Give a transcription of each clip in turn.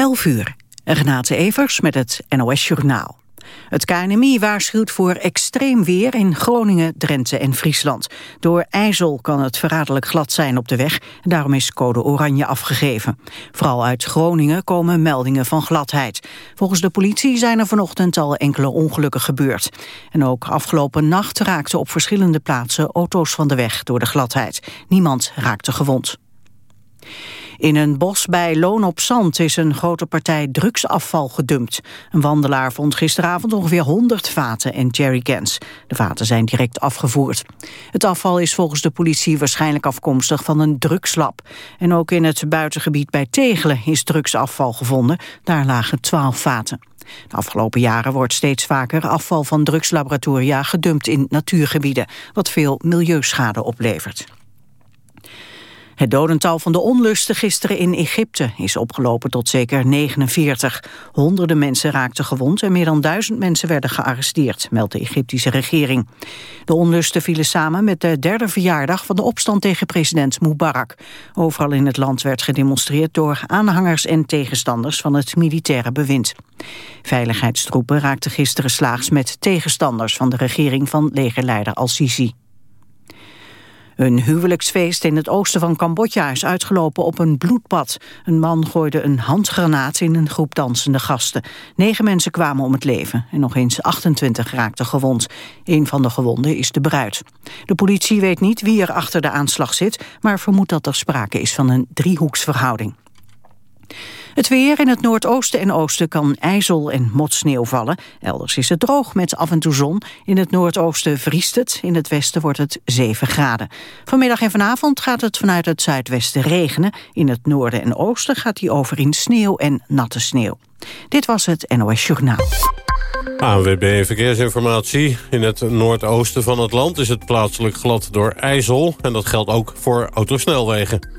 11 uur. Renate Evers met het NOS Journaal. Het KNMI waarschuwt voor extreem weer in Groningen, Drenthe en Friesland. Door ijzel kan het verraderlijk glad zijn op de weg. Daarom is code oranje afgegeven. Vooral uit Groningen komen meldingen van gladheid. Volgens de politie zijn er vanochtend al enkele ongelukken gebeurd. En ook afgelopen nacht raakten op verschillende plaatsen auto's van de weg door de gladheid. Niemand raakte gewond. In een bos bij Loon op Zand is een grote partij drugsafval gedumpt. Een wandelaar vond gisteravond ongeveer 100 vaten en jerrycans. De vaten zijn direct afgevoerd. Het afval is volgens de politie waarschijnlijk afkomstig van een drugslab. En ook in het buitengebied bij Tegelen is drugsafval gevonden. Daar lagen 12 vaten. De afgelopen jaren wordt steeds vaker afval van drugslaboratoria gedumpt in natuurgebieden, wat veel milieuschade oplevert. Het dodental van de onlusten gisteren in Egypte is opgelopen tot zeker 49. Honderden mensen raakten gewond en meer dan duizend mensen werden gearresteerd, meldt de Egyptische regering. De onlusten vielen samen met de derde verjaardag van de opstand tegen president Mubarak. Overal in het land werd gedemonstreerd door aanhangers en tegenstanders van het militaire bewind. Veiligheidstroepen raakten gisteren slaags met tegenstanders van de regering van legerleider al-Sisi. Een huwelijksfeest in het oosten van Cambodja is uitgelopen op een bloedbad. Een man gooide een handgranaat in een groep dansende gasten. Negen mensen kwamen om het leven en nog eens 28 raakten gewond. Een van de gewonden is de bruid. De politie weet niet wie er achter de aanslag zit... maar vermoedt dat er sprake is van een driehoeksverhouding. Het weer in het noordoosten en oosten kan ijzel en motsneeuw vallen. Elders is het droog met af en toe zon. In het noordoosten vriest het, in het westen wordt het 7 graden. Vanmiddag en vanavond gaat het vanuit het zuidwesten regenen. In het noorden en oosten gaat die over in sneeuw en natte sneeuw. Dit was het NOS Journaal. ANWB Verkeersinformatie. In het noordoosten van het land is het plaatselijk glad door ijzel. En dat geldt ook voor autosnelwegen.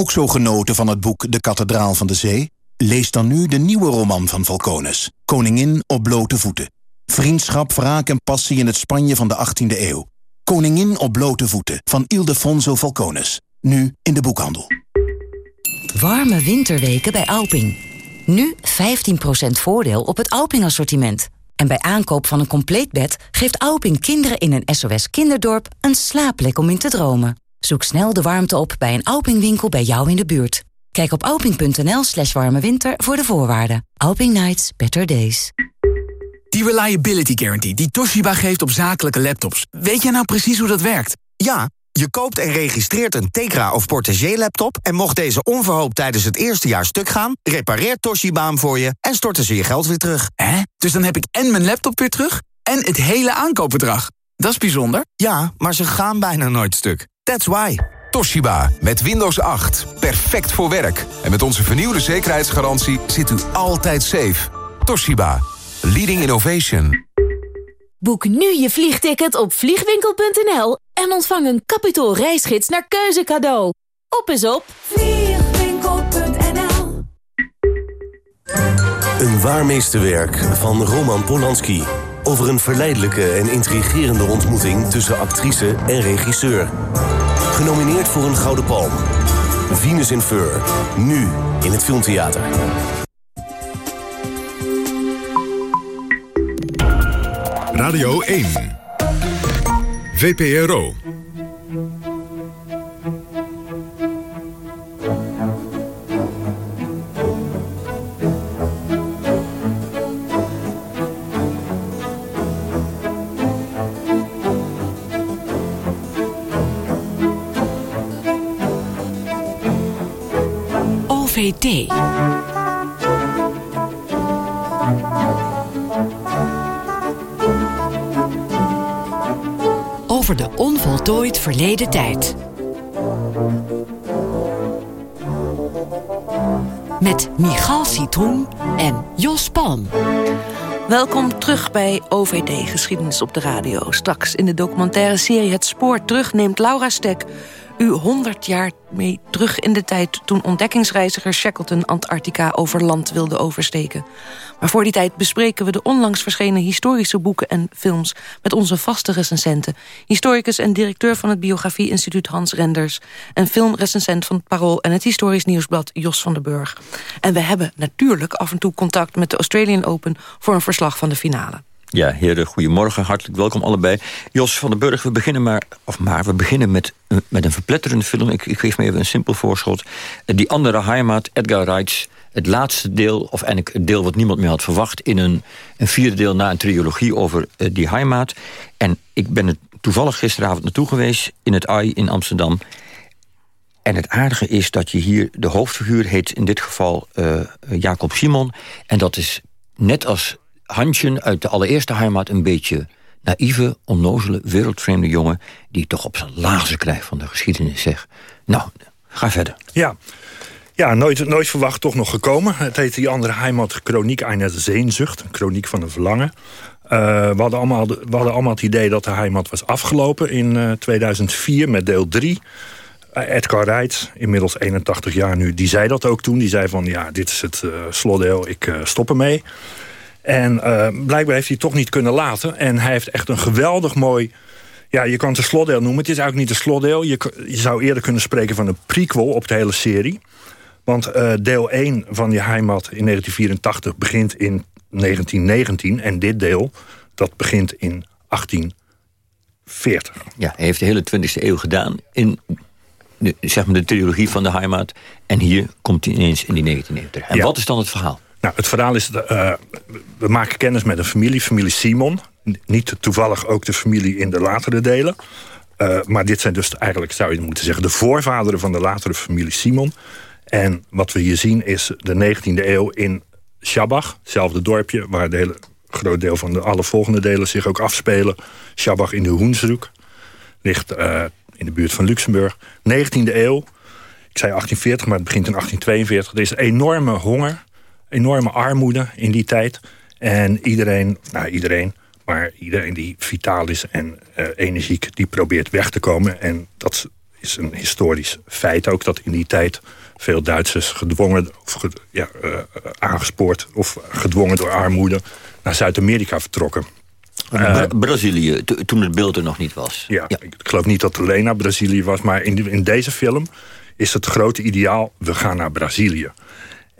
Ook zo genoten van het boek De Kathedraal van de Zee? Lees dan nu de nieuwe roman van Falcones. Koningin op blote voeten. Vriendschap, wraak en passie in het Spanje van de 18e eeuw. Koningin op blote voeten van Ildefonso Falcones. Nu in de boekhandel. Warme winterweken bij Alping. Nu 15% voordeel op het Alping-assortiment. En bij aankoop van een compleet bed geeft Alping kinderen in een SOS kinderdorp een slaapplek om in te dromen. Zoek snel de warmte op bij een Alping-winkel bij jou in de buurt. Kijk op alping.nl slash warme winter voor de voorwaarden. Alping Nights, better days. Die Reliability Guarantee die Toshiba geeft op zakelijke laptops. Weet jij nou precies hoe dat werkt? Ja, je koopt en registreert een Tegra of Portagee laptop... en mocht deze onverhoopt tijdens het eerste jaar stuk gaan... repareert Toshiba hem voor je en storten ze je geld weer terug. Hè? Dus dan heb ik en mijn laptop weer terug en het hele aankoopbedrag. Dat is bijzonder. Ja, maar ze gaan bijna nooit stuk. That's why. Toshiba, met Windows 8. Perfect voor werk. En met onze vernieuwde zekerheidsgarantie zit u altijd safe. Toshiba, leading innovation. Boek nu je vliegticket op vliegwinkel.nl en ontvang een kapitaal reisgids naar keuze cadeau. Op is op vliegwinkel.nl Een waar meesterwerk van Roman Polanski. Over een verleidelijke en intrigerende ontmoeting tussen actrice en regisseur. Genomineerd voor een Gouden Palm. Venus in Fur. Nu in het Filmtheater. Radio 1. VPRO. Over de onvoltooid verleden tijd. Met Michal Citroen en Jos Palm. Welkom terug bij OVD Geschiedenis op de Radio. Straks in de documentaire serie Het Spoor terug neemt Laura Stek u 100 jaar mee terug in de tijd... toen ontdekkingsreiziger Shackleton Antarctica over land wilde oversteken. Maar voor die tijd bespreken we de onlangs verschenen historische boeken en films... met onze vaste recensenten. Historicus en directeur van het Biografie-instituut Hans Renders... en filmrecensent van het Parool en het Historisch Nieuwsblad Jos van den Burg. En we hebben natuurlijk af en toe contact met de Australian Open... voor een verslag van de finale. Ja, heren, goedemorgen. Hartelijk welkom allebei. Jos van den Burg, we beginnen maar, of maar, we beginnen met, met een verpletterende film. Ik, ik geef me even een simpel voorschot. Die andere heimat, Edgar Wright, het laatste deel, of eigenlijk het deel wat niemand meer had verwacht... in een, een vierde deel na een trilogie over uh, die heimat. En ik ben er toevallig gisteravond naartoe geweest in het AI in Amsterdam... En het aardige is dat je hier, de hoofdfiguur heet in dit geval uh, Jacob Simon. En dat is net als Hansjen uit de allereerste heimat een beetje naïeve, onnozele, wereldvreemde jongen... die toch op zijn laarzen krijgt van de geschiedenis, zeg. Nou, ga verder. Ja, ja nooit, nooit verwacht, toch nog gekomen. Het heet die andere heimat Chroniek einer. Een chroniek van een verlangen. Uh, we, hadden allemaal, we hadden allemaal het idee dat de heimat was afgelopen in uh, 2004 met deel 3... Uh, Edgar Wright, inmiddels 81 jaar nu, die zei dat ook toen. Die zei van, ja, dit is het slotdeel, ik stop ermee. En uh, blijkbaar heeft hij het toch niet kunnen laten. En hij heeft echt een geweldig mooi... Ja, je kan het een slotdeel noemen. Het is eigenlijk niet een slotdeel. Je, je zou eerder kunnen spreken van een prequel op de hele serie. Want uh, deel 1 van die heimat in 1984 begint in 1919. En dit deel, dat begint in 1840. Ja, hij heeft de hele 20e eeuw gedaan in de, zeg maar de trilogie van de heimat. En hier komt hij ineens in die 19e eeuw En ja. wat is dan het verhaal? Nou, het verhaal is, uh, we maken kennis met een familie, familie Simon. Niet toevallig ook de familie in de latere delen. Uh, maar dit zijn dus eigenlijk, zou je moeten zeggen... de voorvaderen van de latere familie Simon. En wat we hier zien is de 19e eeuw in Schabach. Hetzelfde dorpje waar een hele groot deel van de alle volgende delen zich ook afspelen. Schabach in de Hoensruk. Ligt uh, in de buurt van Luxemburg. 19e eeuw. Ik zei 1840, maar het begint in 1842. Er is enorme honger enorme armoede in die tijd. En iedereen, nou iedereen, maar iedereen die vitaal is en uh, energiek... die probeert weg te komen. En dat is een historisch feit ook... dat in die tijd veel Duitsers gedwongen, of ja, uh, aangespoord... of gedwongen door armoede naar Zuid-Amerika vertrokken. Uh, Brazilië, toen het beeld er nog niet was. Ja, ja, ik geloof niet dat het alleen naar Brazilië was... maar in, in deze film is het grote ideaal... we gaan naar Brazilië.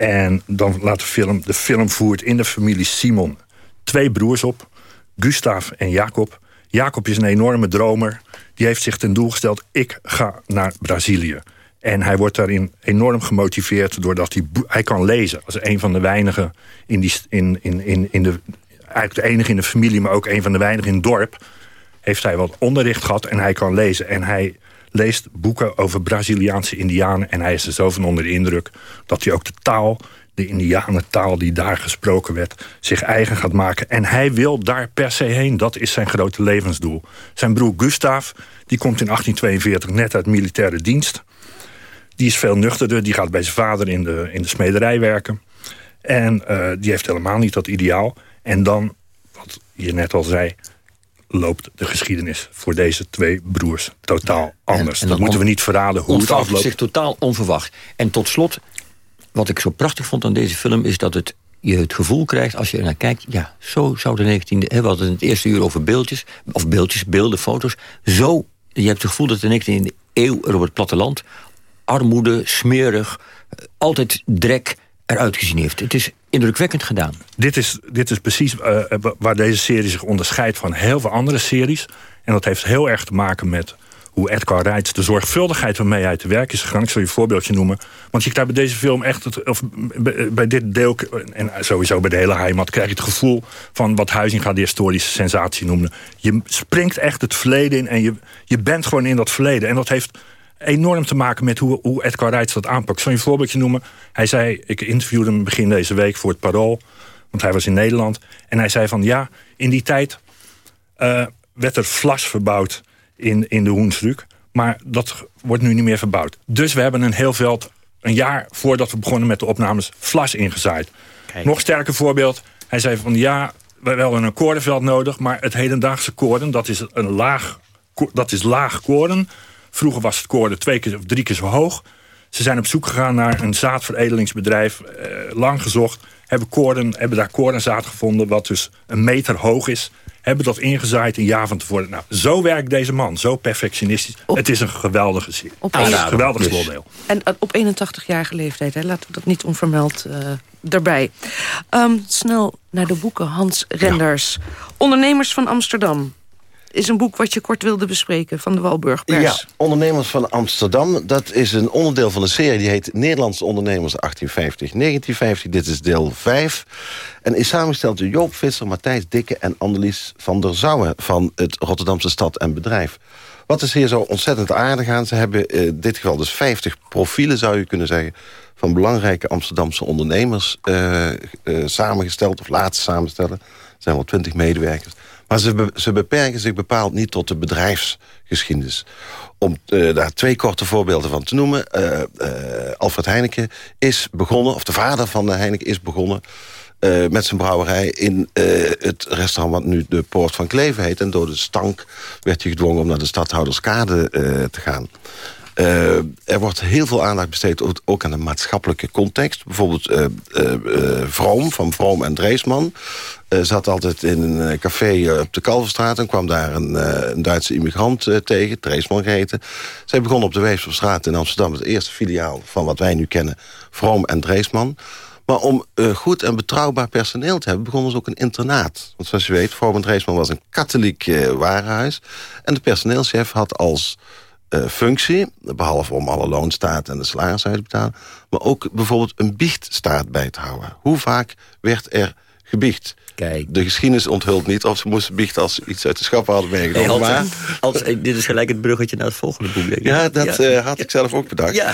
En dan laat de film, de film voert in de familie Simon twee broers op. Gustav en Jacob. Jacob is een enorme dromer. Die heeft zich ten doel gesteld, ik ga naar Brazilië. En hij wordt daarin enorm gemotiveerd doordat hij, hij kan lezen. Als een van de weinigen in, die, in, in, in, in de... Eigenlijk de enige in de familie, maar ook een van de weinigen in het dorp... heeft hij wat onderricht gehad en hij kan lezen. En hij leest boeken over Braziliaanse indianen... en hij is er zo van onder de indruk dat hij ook de taal... de indianentaal die daar gesproken werd, zich eigen gaat maken. En hij wil daar per se heen. Dat is zijn grote levensdoel. Zijn broer Gustav, die komt in 1842 net uit militaire dienst. Die is veel nuchterder, die gaat bij zijn vader in de, in de smederij werken. En uh, die heeft helemaal niet dat ideaal. En dan, wat je net al zei loopt de geschiedenis voor deze twee broers totaal anders. En, dat moeten we niet verraden hoe het afloopt. zich totaal onverwacht. En tot slot, wat ik zo prachtig vond aan deze film... is dat het, je het gevoel krijgt, als je er naar kijkt... ja, zo zou de 19e... we hadden het eerste uur over beeldjes... of beeldjes, beelden, foto's. Zo, je hebt het gevoel dat de 19e eeuw er op het platteland... armoede, smerig, eh, altijd drek eruit gezien heeft. Het is indrukwekkend gedaan. Dit is, dit is precies uh, waar deze serie zich onderscheidt van heel veel andere series. En dat heeft heel erg te maken met hoe Edgar Wright... de zorgvuldigheid waarmee hij te werk is gegaan. Ik zal je een voorbeeldje noemen. Want je krijgt bij deze film echt... Het, of bij dit deel, en sowieso bij de hele heimat... krijg je het gevoel van wat Huizinga de historische sensatie noemde. Je springt echt het verleden in en je, je bent gewoon in dat verleden. En dat heeft enorm te maken met hoe, hoe Edgar Wright dat aanpakt. Zal je een voorbeeldje noemen? Hij zei, ik interviewde hem begin deze week voor het Parool... want hij was in Nederland. En hij zei van, ja, in die tijd uh, werd er vlas verbouwd in, in de Hoensruk... maar dat wordt nu niet meer verbouwd. Dus we hebben een heel veld een jaar voordat we begonnen met de opnames, vlas ingezaaid. Nog sterker voorbeeld, hij zei van ja, we hebben een koordenveld nodig... maar het hedendaagse koorden, dat is, een laag, dat is laag koorden. Vroeger was het koorden twee keer of drie keer zo hoog. Ze zijn op zoek gegaan naar een zaadveredelingsbedrijf, eh, lang gezocht... Hebben, koorden, hebben daar koordenzaad gevonden, wat dus een meter hoog is hebben dat ingezaaid een jaar van tevoren. Nou, zo werkt deze man, zo perfectionistisch. het is een geweldige serie. Op een geweldig dus. En uh, op 81-jarige leeftijd, hè, laten we dat niet onvermeld uh, erbij. Um, snel naar de boeken, Hans Renders. Ondernemers van Amsterdam is een boek wat je kort wilde bespreken van de Walburgpers. Ja, Ondernemers van Amsterdam. Dat is een onderdeel van de serie die heet Nederlandse Ondernemers 1850-1950. Dit is deel 5. En is samengesteld door Joop Visser, Matthijs Dikke en Annelies van der Zouwen... van het Rotterdamse Stad en Bedrijf. Wat is hier zo ontzettend aardig aan? Ze hebben in eh, dit geval dus 50 profielen, zou je kunnen zeggen... van belangrijke Amsterdamse ondernemers uh, uh, samengesteld of laten samenstellen. Er zijn wel 20 medewerkers. Maar ze, ze beperken zich bepaald niet tot de bedrijfsgeschiedenis. Om uh, daar twee korte voorbeelden van te noemen. Uh, uh, Alfred Heineken is begonnen, of de vader van Heineken is begonnen... met zijn brouwerij in het restaurant wat nu de Poort van Kleven heet. En door de stank werd hij gedwongen om naar de stadhouderskade te gaan. Uh, er wordt heel veel aandacht besteed ook aan de maatschappelijke context. Bijvoorbeeld uh, uh, Vroom van Vroom en Dreesman zat altijd in een café op de Kalverstraat... en kwam daar een, een Duitse immigrant tegen, Dreesman geheten. Zij begon op de Weesperstraat in Amsterdam... het eerste filiaal van wat wij nu kennen, Vroom en Dreesman... Maar om goed en betrouwbaar personeel te hebben... begonnen ze ook een internaat. Want zoals je weet, Vroom en Dreesman was een katholiek warenhuis. En de personeelschef had als uh, functie. Behalve om alle loonstaat en de salaris uit te betalen. Maar ook bijvoorbeeld een biechtstaat bij te houden. Hoe vaak werd er gebiecht? Kijk. De geschiedenis onthult niet of ze moesten biechten als ze iets uit de schappen hadden meegenomen. Hey, als, dit is gelijk het bruggetje naar het volgende boek. Denk ik. Ja, dat eh, had ik zelf ook bedacht. Ja.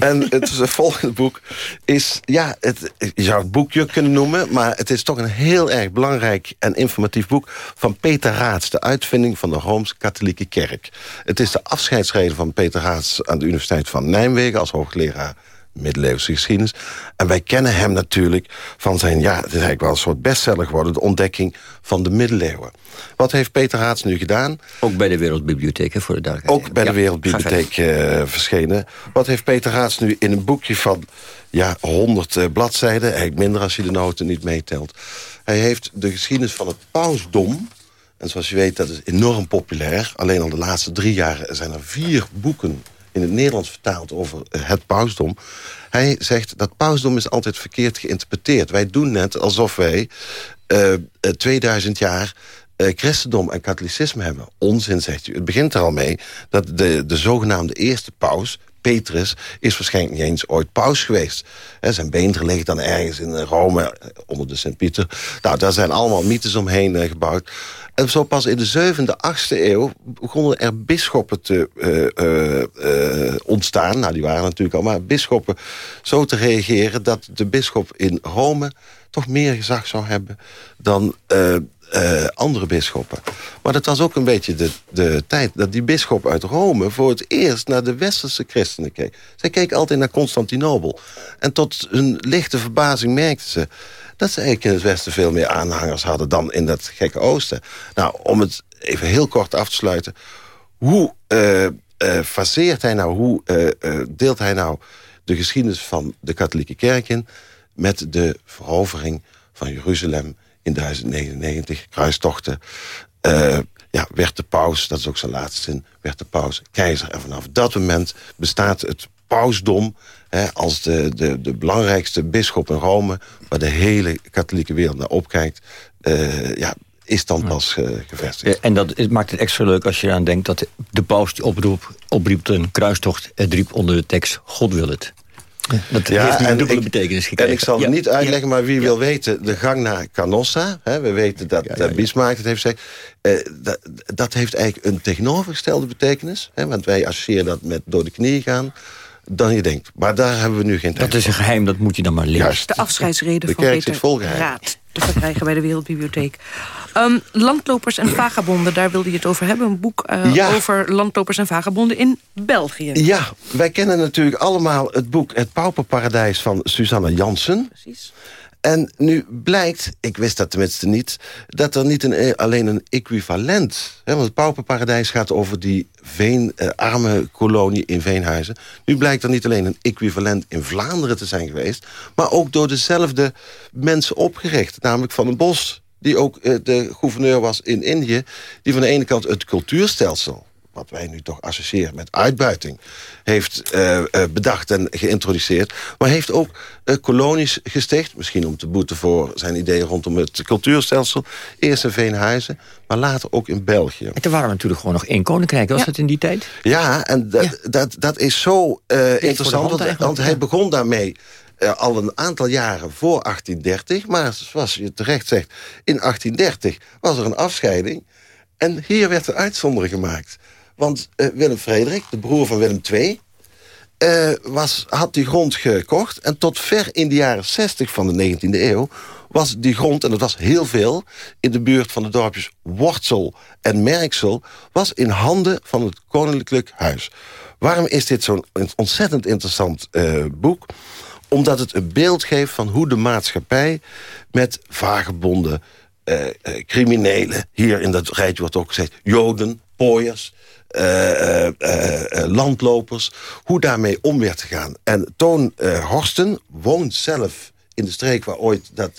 En het, het volgende boek is, ja, het, je zou het boekje kunnen noemen... maar het is toch een heel erg belangrijk en informatief boek... van Peter Raats, de uitvinding van de Rooms-Katholieke Kerk. Het is de afscheidsreden van Peter Raats aan de Universiteit van Nijmegen... als hoogleraar middeleeuwse geschiedenis. En wij kennen hem natuurlijk van zijn, ja, het is eigenlijk wel een soort bestseller geworden... de ontdekking van de middeleeuwen. Wat heeft Peter Haats nu gedaan? Ook bij de Wereldbibliotheek, voor de duidelijkheid. Ook bij de Wereldbibliotheek uh, verschenen. Wat heeft Peter Haats nu in een boekje van ja, 100 uh, eh, bladzijden... eigenlijk minder als je de noten niet meetelt... Hij heeft de geschiedenis van het pausdom... En zoals je weet, dat is enorm populair. Alleen al de laatste drie jaar zijn er vier boeken in het Nederlands vertaald over eh, het pausdom. Hij zegt dat pausdom is altijd verkeerd geïnterpreteerd. Wij doen net alsof wij uh, eh, 2000 eh, jaar christendom en katholicisme hebben. Onzin, zegt u. Het begint er al mee dat de, de zogenaamde eerste paus... Petrus is waarschijnlijk niet eens ooit paus geweest. zijn beenderen liggen dan ergens in Rome, onder de Sint-Pieter. Nou, daar zijn allemaal mythes omheen gebouwd. En zo pas in de zevende, achtste eeuw begonnen er bisschoppen te uh, uh, ontstaan. Nou, die waren natuurlijk al, maar bisschoppen zo te reageren... dat de bisschop in Rome toch meer gezag zou hebben dan andere bisschoppen. Maar dat was ook een beetje de, de tijd dat die bisschop uit Rome... voor het eerst naar de westerse christenen keek. Zij keek altijd naar Constantinopel. En tot hun lichte verbazing merkten ze dat ze eigenlijk in het Westen veel meer aanhangers hadden... dan in dat gekke Oosten. Nou, om het even heel kort af te sluiten... hoe uh, faseert hij nou, hoe uh, deelt hij nou de geschiedenis van de katholieke kerk in... met de verovering van Jeruzalem in 1099, kruistochten... ja, werd de paus, dat is ook zijn laatste zin, werd de paus keizer. En vanaf dat moment bestaat het pausdom hè, als de, de, de belangrijkste bisschop in Rome... waar de hele katholieke wereld naar opkijkt... Uh, ja, is dan pas uh, gevestigd. En dat maakt het extra leuk als je eraan denkt... dat de paus die oproep, opriep een kruistocht... het riep onder de tekst, God wil het. Dat ja, heeft een dubbele betekenis gekregen. En ik zal het niet uitleggen, maar wie wil weten... de gang naar Canossa, hè, we weten dat ja, Bismarck het heeft gezegd... Uh, dat, dat, heeft eigenlijk een tegenovergestelde betekenis. Hè, want wij associëren dat met door de knieën gaan dan je denkt. Maar daar hebben we nu geen tijd Dat is een geheim, dat moet je dan maar leren. De afscheidsreden van Peter Raad te verkrijgen bij de Wereldbibliotheek. Ehm, landlopers en vagabonden, daar wilde je het over hebben. Een boek uh, Ja. over landlopers en vagabonden in België. Ja, wij kennen natuurlijk allemaal het boek Het Pauperparadijs van Susanne Jansen. Precies. En nu blijkt, ik wist dat tenminste niet... dat er niet een, eh, alleen een equivalent... Hè, want het Pauperparadijs gaat over die veen, eh, arme kolonie in Veenhuizen. Nu blijkt er niet alleen een equivalent in Vlaanderen te zijn geweest... maar ook door dezelfde mensen opgericht. Namelijk Van den Bos, die ook eh, de gouverneur was in Indië... die van de ene kant het cultuurstelsel wat wij nu toch associëren met uitbuiting... heeft eh, eh, bedacht en geïntroduceerd. Maar heeft ook eh, kolonies gesticht. Misschien om te boeten voor zijn ideeën rondom het cultuurstelsel. Eerst in Veenhuizen, maar later ook in België. En er waren natuurlijk gewoon nog één koninkrijk. Was Ja. dat in die tijd? Ja, en dat, dat, dat is zo eh, interessant. Want, hij ja. begon daarmee eh, al een aantal jaren voor 1830. Maar zoals je terecht zegt, in 1830 was er een afscheiding. En hier werd een uitzondering gemaakt. Want eh, Willem Frederik, de broer van Willem II... eh, was, had die grond gekocht. En tot ver in de jaren 60 van de 19e eeuw was die grond, en dat was heel veel... in de buurt van de dorpjes Wortsel en Merksel... was in handen van het Koninklijk Huis. Waarom is dit zo'n ontzettend interessant eh, boek? Omdat het een beeld geeft van hoe de maatschappij... met vagebonden, criminelen... hier in dat rijtje wordt ook gezegd... joden, pooiers... eh, eh, eh, landlopers, hoe daarmee om werd te gaan. En Toon Horsten woont zelf in de streek waar ooit dat...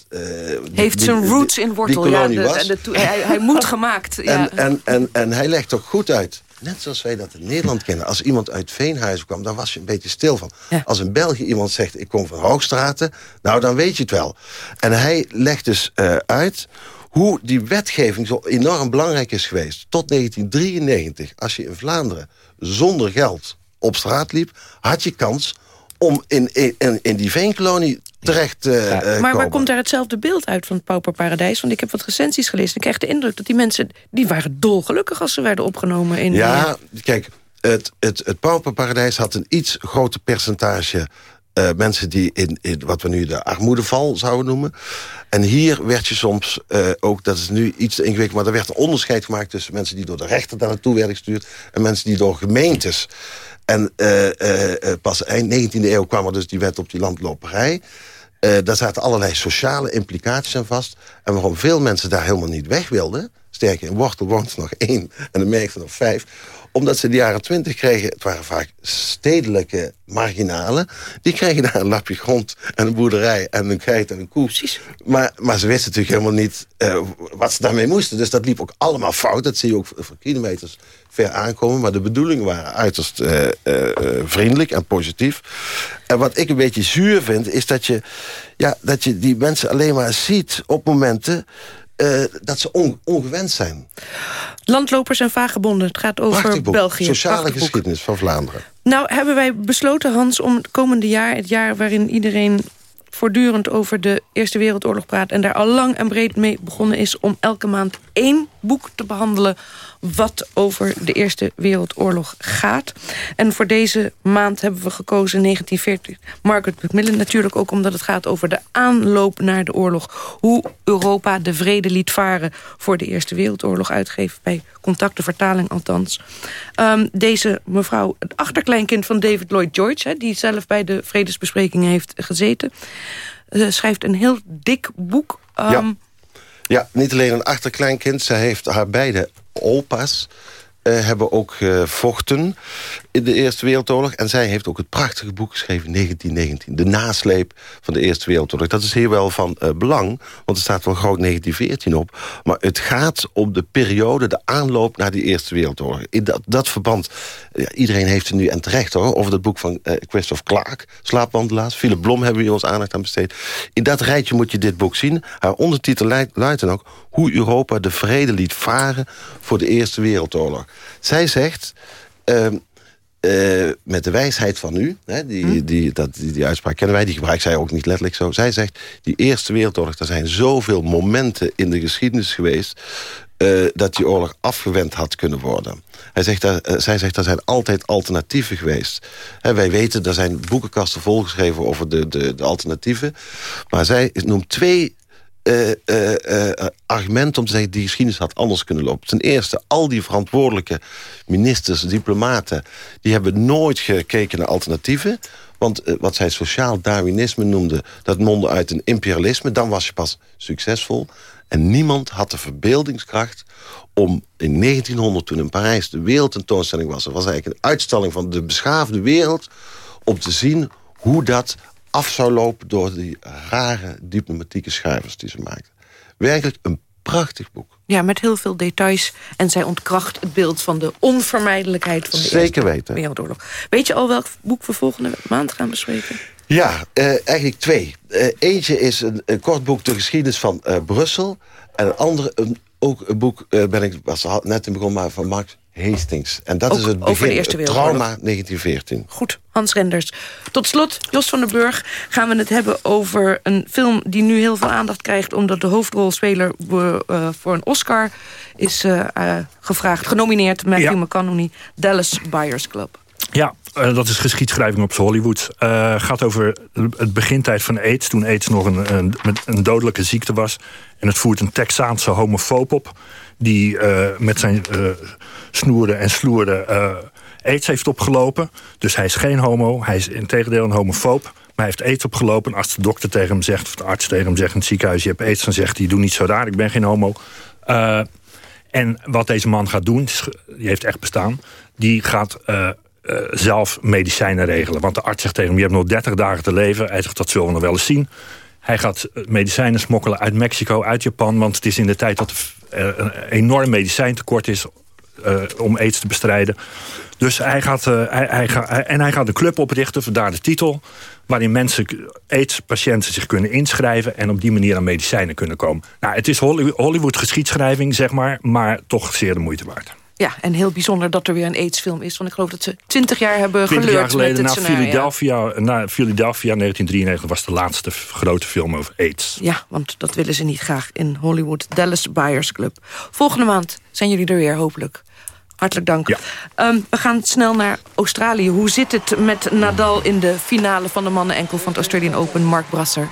Heeft die- zijn roots in Wortel. Ja, de- was. de- de- hij, hij moet gemaakt. Ja. En, en, en, en hij legt ook goed uit. Net zoals wij dat in Nederland kennen. Als iemand uit Veenhuizen kwam, dan was je een beetje stil van. Als in België iemand zegt, ik kom van Hoogstraten... nou, dan weet je het wel. En hij legt dus uit hoe die wetgeving zo enorm belangrijk is geweest. Tot 1993, als je in Vlaanderen zonder geld op straat liep... had je kans om in, in, in die veenkolonie terecht te eh, maar waar komen. komt daar hetzelfde beeld uit van het Pauperparadijs? Want ik heb wat recensies gelezen. Ik krijg de indruk dat die mensen... die waren dolgelukkig als ze werden opgenomen in... Ja, kijk, het, het, het Pauperparadijs had een iets groter percentage... eh, mensen die in, in wat we nu de armoedeval zouden noemen. En hier werd je soms eh, ook, dat is nu iets ingewikkeld... maar er werd een onderscheid gemaakt tussen mensen die door de rechter daar naartoe werden gestuurd... en mensen die door gemeentes. En eh, pas eind 19e eeuw kwam er dus die wet op die landloperij... Daar zaten allerlei sociale implicaties aan vast. En waarom veel mensen daar helemaal niet weg wilden... sterker, in Wortel woont er nog één en in Merk er nog vijf... omdat ze in de jaren twintig kregen... het waren vaak stedelijke marginalen... die kregen daar een lapje grond en een boerderij... en een geit en een koe. Maar, maar ze wisten natuurlijk helemaal niet eh, wat ze daarmee moesten. Dus dat liep ook allemaal fout. Dat zie je ook voor kilometers ver aankomen. Maar de bedoelingen waren uiterst eh, eh, vriendelijk en positief. En wat ik een beetje zuur vind, is dat je, ja, dat je die mensen alleen maar ziet op momenten eh, dat ze on- ongewenst zijn. Landlopers en vagebonden. Het gaat over boek. België. Sociale boek. geschiedenis van Vlaanderen. Nou, hebben wij besloten, Hans, om het komende jaar... het jaar waarin iedereen voortdurend over de Eerste Wereldoorlog praat... en daar al lang en breed mee begonnen is... om elke maand één boek te behandelen... wat over de Eerste Wereldoorlog gaat. En voor deze maand hebben we gekozen 1940. Margaret Macmillan natuurlijk ook omdat het gaat over de aanloop naar de oorlog. Hoe Europa de vrede liet varen voor de Eerste Wereldoorlog uitgeven... bij contacten vertaling althans. Ehm, deze mevrouw, het achterkleinkind van David Lloyd George... Die zelf bij de vredesbesprekingen heeft gezeten... eh, schrijft een heel dik boek. Ja. Ja, niet alleen een achterkleinkind. Zij heeft haar beide opa's eh, hebben ook gevochten in de Eerste Wereldoorlog. En zij heeft ook het prachtige boek geschreven, 1919. De nasleep van de Eerste Wereldoorlog. Dat is hier wel van eh, belang, want er staat wel groot 1914 op. Maar het gaat om de periode, de aanloop naar die Eerste Wereldoorlog. In dat, dat verband, ja, iedereen heeft het nu en terecht hoor... over dat boek van eh Christophe Clark, Slaapwandelaars. Philip Blom hebben we ons aandacht aan besteed. In dat rijtje moet je dit boek zien. Haar ondertitel luidt luidt dan ook... hoe Europa de vrede liet varen voor de Eerste Wereldoorlog. Zij zegt... ehm, eh, met de wijsheid van u, hè, die, die, dat, die, die uitspraak kennen wij, die gebruikt zij ook niet letterlijk zo. Zij zegt, die Eerste Wereldoorlog, er zijn zoveel momenten in de geschiedenis geweest... eh, dat die oorlog afgewend had kunnen worden. Hij zegt, daar- eh, zij zegt, er zijn altijd alternatieven geweest. Hè, wij weten, er zijn boekenkasten volgeschreven over de, de, de alternatieven. Maar zij noemt twee uh, argument om te zeggen... die geschiedenis had anders kunnen lopen. Ten eerste, al die verantwoordelijke ministers, diplomaten... die hebben nooit gekeken naar alternatieven. Want wat zij sociaal Darwinisme noemden... dat mondde uit een imperialisme. Dan was je pas succesvol. En niemand had de verbeeldingskracht om in 1900, toen in Parijs de wereldtentoonstelling was... er was eigenlijk een uitstalling van de beschaafde wereld... om te zien hoe dat af zou lopen door die rare diplomatieke schrijvers die ze maakten. Werkelijk een prachtig boek. Ja, met heel veel details. En zij ontkracht het beeld van de onvermijdelijkheid van de Zeker weten. Wereldoorlog. Weet je al welk boek we volgende maand gaan bespreken? Ja, uh, eigenlijk twee. Uh, eentje is een, een, kort boek, De geschiedenis van uh, Brussel. En een andere, een, ook een boek, ben ik was net in begonnen, maar van Max Hastings. En dat Ook is het over begin, de Eerste het Wereldoorlog. trauma 1914. Goed, Hans Renders. Tot slot, Jos van den Burg, gaan we het hebben over een film... die nu heel veel aandacht krijgt... omdat de hoofdrolspeler uh, voor een Oscar is uh, uh, gevraagd. Genomineerd, Matthew Ja. McConaughey, Dallas Buyers Club. Ja, eh, dat is geschiedschrijving op Hollywood. Eh gaat over het begintijd van AIDS. Toen AIDS nog een, een, een dodelijke ziekte was. En het voert een Texaanse homofoob op. Die eh, met zijn eh, snoeren en sloeren eh, AIDS heeft opgelopen. Dus hij is geen homo. Hij is in tegendeel een homofoob. Maar hij heeft AIDS opgelopen. En als de dokter tegen hem zegt, of de arts tegen hem zegt in het ziekenhuis... je hebt AIDS, dan zegt hij, doe niet zo raar, ik ben geen homo. En wat deze man gaat doen, die heeft echt bestaan... die gaat zelf medicijnen regelen. Want de arts zegt tegen hem, je hebt nog 30 dagen te leven. Hij zegt, dat zullen we nog wel eens zien. Hij gaat eh, medicijnen smokkelen uit Mexico, uit Japan... want het is in de tijd dat er een enorm medicijntekort is... eh, om aids te bestrijden. Dus hij gaat, eh, hij, gaat, en hij gaat een club oprichten, vandaar de titel... waarin mensen, AIDS-patiënten zich kunnen inschrijven... en op die manier aan medicijnen kunnen komen. Nou, het is Holly- Hollywood geschiedschrijving, zeg maar... maar toch zeer de moeite waard. Ja, en heel bijzonder dat er weer een AIDS-film is. Want ik geloof dat ze 20 jaar hebben 20 geleurd jaar geleden met na scenario. Philadelphia, na Philadelphia 1993 was de laatste grote film over AIDS. Ja, want dat willen ze niet graag in Hollywood. Dallas Buyers Club. Volgende maand zijn jullie er weer, hopelijk. Hartelijk dank. Ehm, we gaan snel naar Australië. Hoe zit het met Nadal in de finale van de mannen-enkel van het Australian Open? Mark Brasser.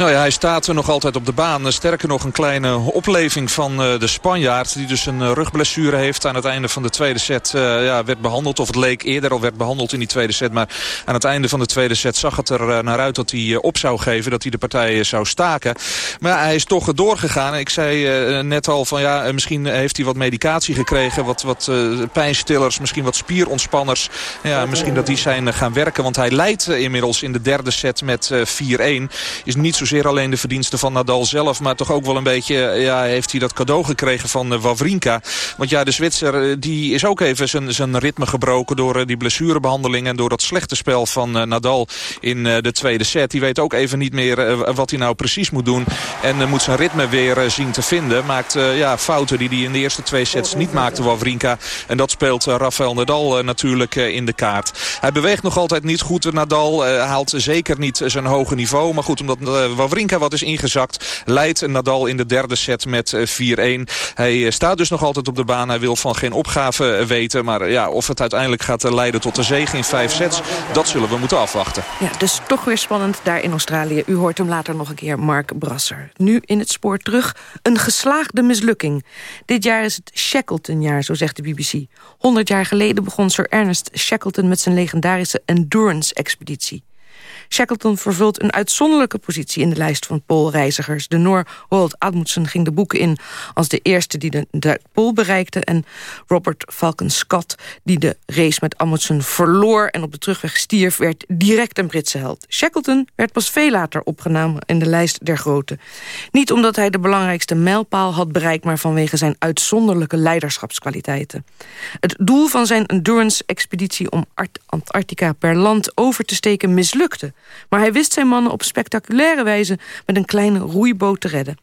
Nou ja, hij staat er nog altijd op de baan. Sterker nog een kleine opleving van eh, de Spanjaard. Die dus een eh, rugblessure heeft. Aan het einde van de tweede set eh, ja, werd behandeld. Of het leek eerder al werd behandeld in die tweede set. Maar aan het einde van de tweede set zag het er naar uit dat hij op zou geven. Dat hij de partij zou staken. Maar hij is toch doorgegaan. Ik zei net al van ja, misschien heeft hij wat medicatie gekregen. Wat, wat pijnstillers, misschien wat spierontspanners. Ja, misschien dat die zijn gaan werken. Want hij leidt inmiddels in de derde set met eh, 4-1. Is niet zozeer alleen de verdienste van Nadal zelf. Maar toch ook wel een beetje eh, ja, heeft hij dat cadeau gekregen van eh, Wawrinka. Want ja, de Zwitser eh, die is ook even zijn, ritme gebroken door die blessurebehandeling. En door dat slechte spel van Nadal in de tweede set. Die weet ook even niet meer wat hij nou precies moet doen. En moet zijn ritme weer zien te vinden. Maakt ja, fouten die hij in de eerste twee sets niet maakte, Wawrinka. En dat speelt Rafael Nadal natuurlijk in de kaart. Hij beweegt nog altijd niet goed. Nadal haalt zeker niet zijn hoge niveau. Maar goed, omdat Wawrinka wat is ingezakt... leidt Nadal in de derde set met eh, 4-1. Hij eh, staat dus nog altijd op de baan. Hij wil van geen opgave eh, weten. Maar eh, ja, of het uiteindelijk gaat eh, leiden tot een zege in vijf sets... dat zullen we moeten afwachten. Ja, dus toch weer spannend daar in Australië. U hoort hem later nog een keer, Mark Brasser. Nu in het spoor terug, een geslaagde mislukking. Dit jaar is het Shackleton-jaar, zo zegt de BBC. 100 jaar geleden begon Sir Ernest Shackleton... met zijn legendarische Endurance-expeditie. Shackleton vervult een uitzonderlijke positie in de lijst van poolreizigers. De Noor Roald Amundsen ging de boeken in als de eerste die de, de pool bereikte... en Robert Falcon Scott, die de race met Amundsen verloor... en op de terugweg stierf, werd direct een Britse held. Shackleton werd pas veel later opgenomen in de lijst der groten. Niet omdat hij de belangrijkste mijlpaal had bereikt... maar vanwege zijn uitzonderlijke leiderschapskwaliteiten. Het doel van zijn endurance-expeditie om Antarctica per land over te steken mislukte. Maar hij wist zijn mannen op spectaculaire wijze met een kleine roeiboot te redden.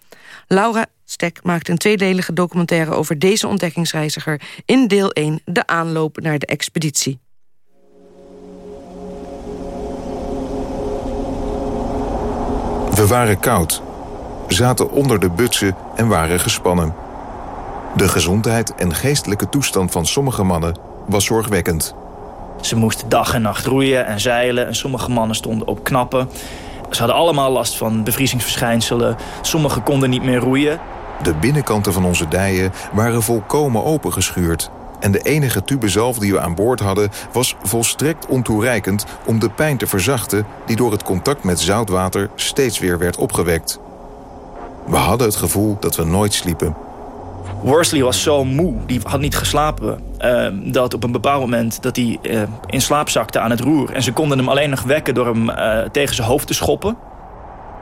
Laura Stek maakt een tweedelige documentaire over deze ontdekkingsreiziger... in deel 1, de aanloop naar de expeditie. We waren koud, zaten onder de butsen en waren gespannen. De gezondheid en geestelijke toestand van sommige mannen was zorgwekkend. Ze moesten dag en nacht roeien en zeilen en sommige mannen stonden op knappen. Ze hadden allemaal last van bevriezingsverschijnselen. Sommigen konden niet meer roeien. De binnenkanten van onze dijen waren volkomen opengeschuurd. En de enige tube zalf die we aan boord hadden... was volstrekt ontoereikend om de pijn te verzachten... die door het contact met zoutwater steeds weer werd opgewekt. We hadden het gevoel dat we nooit sliepen. Worsley was zo moe, die had niet geslapen... Uh, dat op een bepaald moment dat hij uh, in slaap zakte aan het roer. En ze konden hem alleen nog wekken door hem uh, tegen zijn hoofd te schoppen.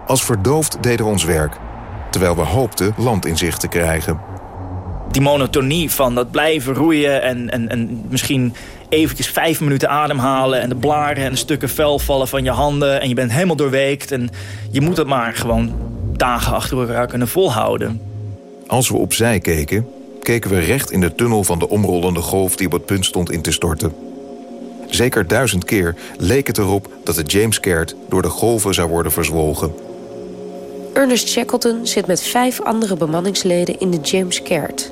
Als verdoofd deden we ons werk, terwijl we hoopten land in zicht te krijgen. Die monotonie van dat blijven roeien en, en, en misschien eventjes vijf minuten ademhalen... en de blaren en de stukken vel vallen van je handen... en je bent helemaal doorweekt en je moet het maar gewoon dagen achter elkaar kunnen volhouden. Als we opzij keken, keken we recht in de tunnel van de omrollende golf... die op het punt stond in te storten. Zeker duizend keer leek het erop dat de James Caird door de golven zou worden verzwolgen. Ernest Shackleton zit met vijf andere bemanningsleden in de James Caird.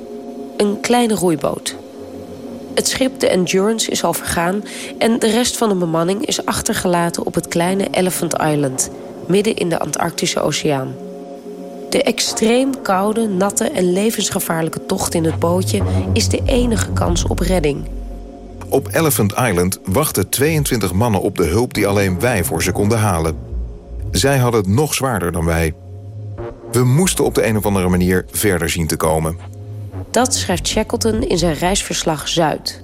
Een kleine roeiboot. Het schip de Endurance is al vergaan... en de rest van de bemanning is achtergelaten op het kleine Elephant Island... midden in de Antarctische Oceaan. De extreem koude, natte en levensgevaarlijke tocht in het bootje... is de enige kans op redding. Op Elephant Island wachten 22 mannen op de hulp die alleen wij voor ze konden halen. Zij hadden het nog zwaarder dan wij. We moesten op de een of andere manier verder zien te komen. Dat schrijft Shackleton in zijn reisverslag Zuid.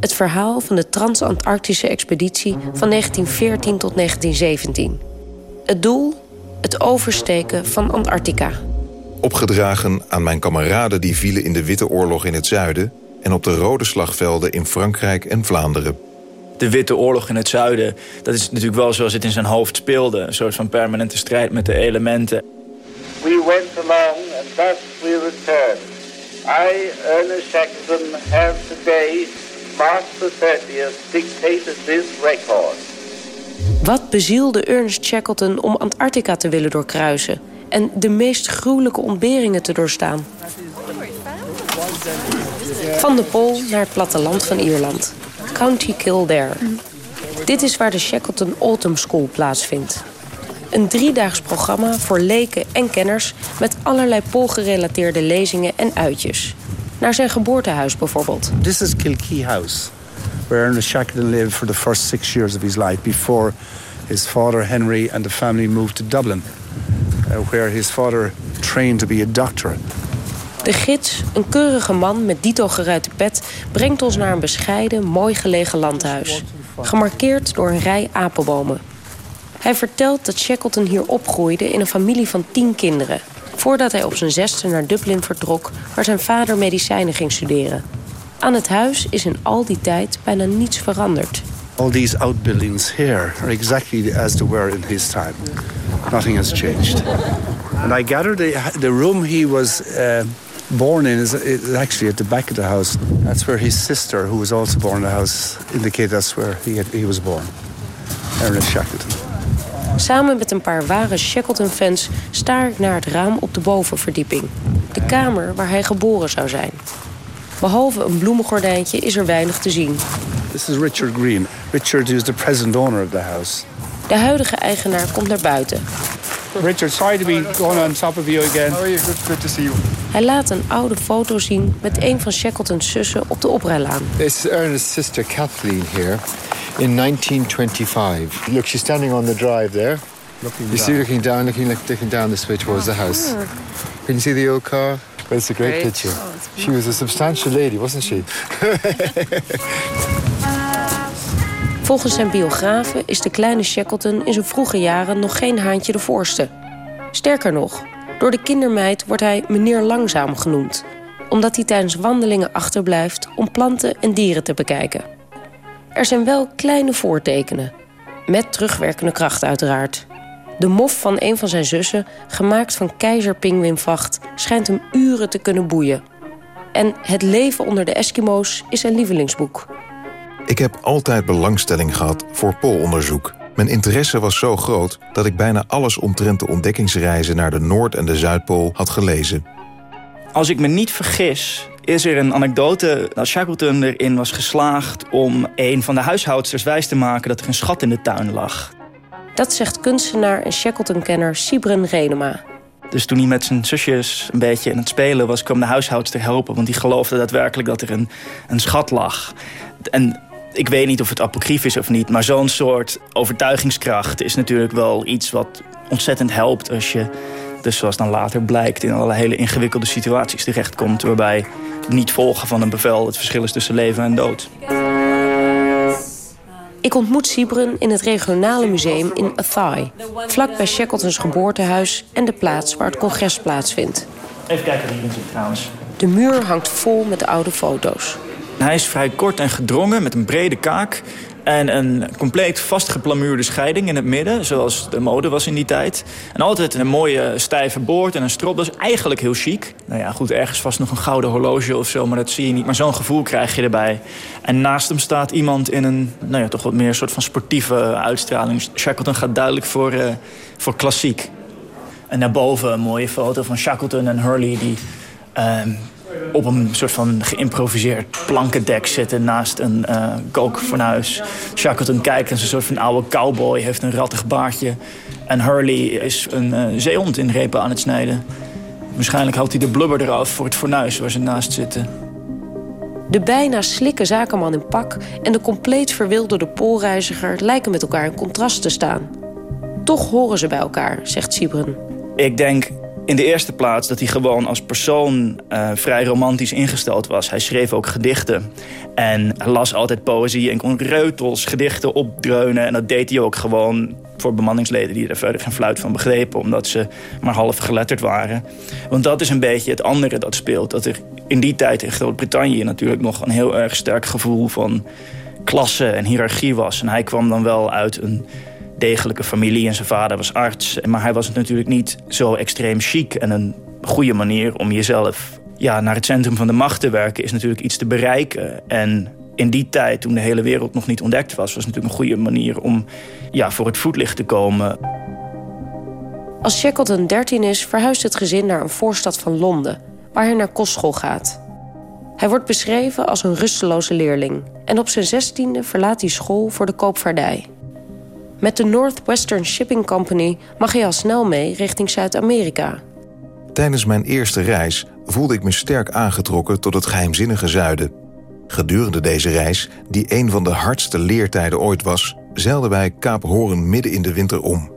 Het verhaal van de transantarctische expeditie van 1914 tot 1917. Het doel? Het oversteken van Antarctica. Opgedragen aan mijn kameraden die vielen in de Witte Oorlog in het zuiden... en op de rode slagvelden in Frankrijk en Vlaanderen. De Witte Oorlog in het zuiden, dat is natuurlijk wel zoals het in zijn hoofd speelde. Een soort van permanente strijd met de elementen. We went along and thus we returned. I, Ernest Shackleton, have today, March the 30th, dictated this record. Wat bezielde Ernest Shackleton om Antarctica te willen doorkruisen... en de meest gruwelijke ontberingen te doorstaan? Van de Pool naar het platteland van Ierland. County Kildare. Dit is waar de Shackleton Autumn School plaatsvindt. Een driedaags programma voor leken en kenners... met allerlei poolgerelateerde lezingen en uitjes. Naar zijn geboortehuis bijvoorbeeld. This is Kilkee House, where Ernest Shackleton lived for the first six years of his life... before his father Henry and the family moved to Dublin... Uh, where his father trained to be a doctor. De gids, een keurige man met dito geruite pet... brengt ons naar een bescheiden, mooi gelegen landhuis. Gemarkeerd door een rij apenbomen. Hij vertelt dat Shackleton hier opgroeide in een familie van tien kinderen... voordat hij op zijn zesde naar Dublin vertrok... waar zijn vader medicijnen ging studeren. Aan het huis is in al die tijd bijna niets veranderd. All these outbuildings here are exactly as they were in his time. Nothing has changed. And I gather the, the room he was uh, born in is, is, actually at the back of the house. That's where his sister, who was also born in the house, indicated that's where he, had, he was born. Ernest Shackleton. Samen met een paar ware Shackleton-fans staar ik naar het raam op de bovenverdieping. De kamer waar hij geboren zou zijn. Behalve een bloemengordijntje is er weinig te zien. This is Richard Green. Richard is the present owner of the house. De huidige eigenaar komt naar buiten. Richard, sorry to be going on top of you again. How are you? Good, good to see you. Hij laat een oude foto zien met een van Shackleton's zussen op de oprijlaan. This is Ernest's sister Kathleen here in 1925. Look, she's standing on the drive there. Looking you see looking down, looking, looking down this way towards the house. Can you see the old car? Well, it's a great, Great. picture. Oh, she was a substantial lady, wasn't she? Volgens zijn biografen is de kleine Shackleton in zijn vroege jaren nog geen haantje de voorste. Sterker nog, door de kindermeid wordt hij meneer Langzaam genoemd. Omdat hij tijdens wandelingen achterblijft om planten en dieren te bekijken. Er zijn wel kleine voortekenen. Met terugwerkende kracht uiteraard. De mof van een van zijn zussen, gemaakt van keizerpingwinvacht... schijnt hem uren te kunnen boeien. En Het leven onder de Eskimo's is zijn lievelingsboek. Ik heb altijd belangstelling gehad voor poolonderzoek. Mijn interesse was zo groot dat ik bijna alles omtrent de ontdekkingsreizen naar de Noord- en de Zuidpool had gelezen. Als ik me niet vergis, is er een anekdote dat Shackleton erin was geslaagd... om een van de huishoudsters wijs te maken dat er een schat in de tuin lag. Dat zegt kunstenaar en Shackleton-kenner Sibren Renema. Dus toen hij met zijn zusjes een beetje in het spelen was... kwam de huishoudster helpen, want die geloofde daadwerkelijk dat er een, een schat lag. En ik weet niet of het apocrief is of niet... maar zo'n soort overtuigingskracht is natuurlijk wel iets wat ontzettend helpt... als je, dus zoals dan later blijkt, in allerlei hele ingewikkelde situaties terechtkomt... waarbij niet volgen van een bevel het verschil is tussen leven en dood. Ik ontmoet Sibren in het regionale museum in Athy... vlakbij Shackletons geboortehuis en de plaats waar het congres plaatsvindt. Even kijken wie bent trouwens. De muur hangt vol met oude foto's. Hij is vrij kort en gedrongen met een brede kaak... En een compleet vastgeplamuurde scheiding in het midden, zoals de mode was in die tijd. En altijd een mooie stijve boord en een strop. Dat is eigenlijk heel chic. Nou ja, goed, ergens vast nog een gouden horloge of zo, maar dat zie je niet. Maar zo'n gevoel krijg je erbij. En naast hem staat iemand in een, nou ja, toch wat meer soort van sportieve uitstraling. Shackleton gaat duidelijk voor, uh, voor klassiek. En daarboven een mooie foto van Shackleton en Hurley... die uh, op een soort van geïmproviseerd plankendek zitten naast een uh, kookfornuis. Shackleton kijkt als een soort van oude cowboy, heeft een rattig baardje. En Hurley is een uh, zeehond in repen aan het snijden. Waarschijnlijk haalt hij de blubber eraf voor het fornuis waar ze naast zitten. De bijna slikke zakenman in pak en de compleet verwilderde poolreiziger lijken met elkaar in contrast te staan. Toch horen ze bij elkaar, zegt Sibren. Ik denk in de eerste plaats dat hij gewoon als persoon uh, vrij romantisch ingesteld was. Hij schreef ook gedichten. En las altijd poëzie en kon reutels gedichten opdreunen. En dat deed hij ook gewoon voor bemanningsleden die er verder geen fluit van begrepen. Omdat ze maar half geletterd waren. Want dat is een beetje het andere dat speelt. Dat er in die tijd in Groot-Brittannië natuurlijk nog een heel erg sterk gevoel van klasse en hiërarchie was. En hij kwam dan wel uit een degelijke familie en zijn vader was arts. Maar hij was het natuurlijk niet zo extreem chic. En een goede manier om jezelf ja, naar het centrum van de macht te werken... is natuurlijk iets te bereiken. En in die tijd, toen de hele wereld nog niet ontdekt was... was het natuurlijk een goede manier om ja, voor het voetlicht te komen. Als Shackleton 13 is, verhuist het gezin naar een voorstad van Londen... waar hij naar kostschool gaat. Hij wordt beschreven als een rusteloze leerling... en op zijn zestiende verlaat hij school voor de koopvaardij... Met de Northwestern Shipping Company mag hij al snel mee richting Zuid-Amerika. Tijdens mijn eerste reis voelde ik me sterk aangetrokken tot het geheimzinnige zuiden. Gedurende deze reis, die een van de hardste leertijden ooit was... zeilden wij Kaap Horen midden in de winter om.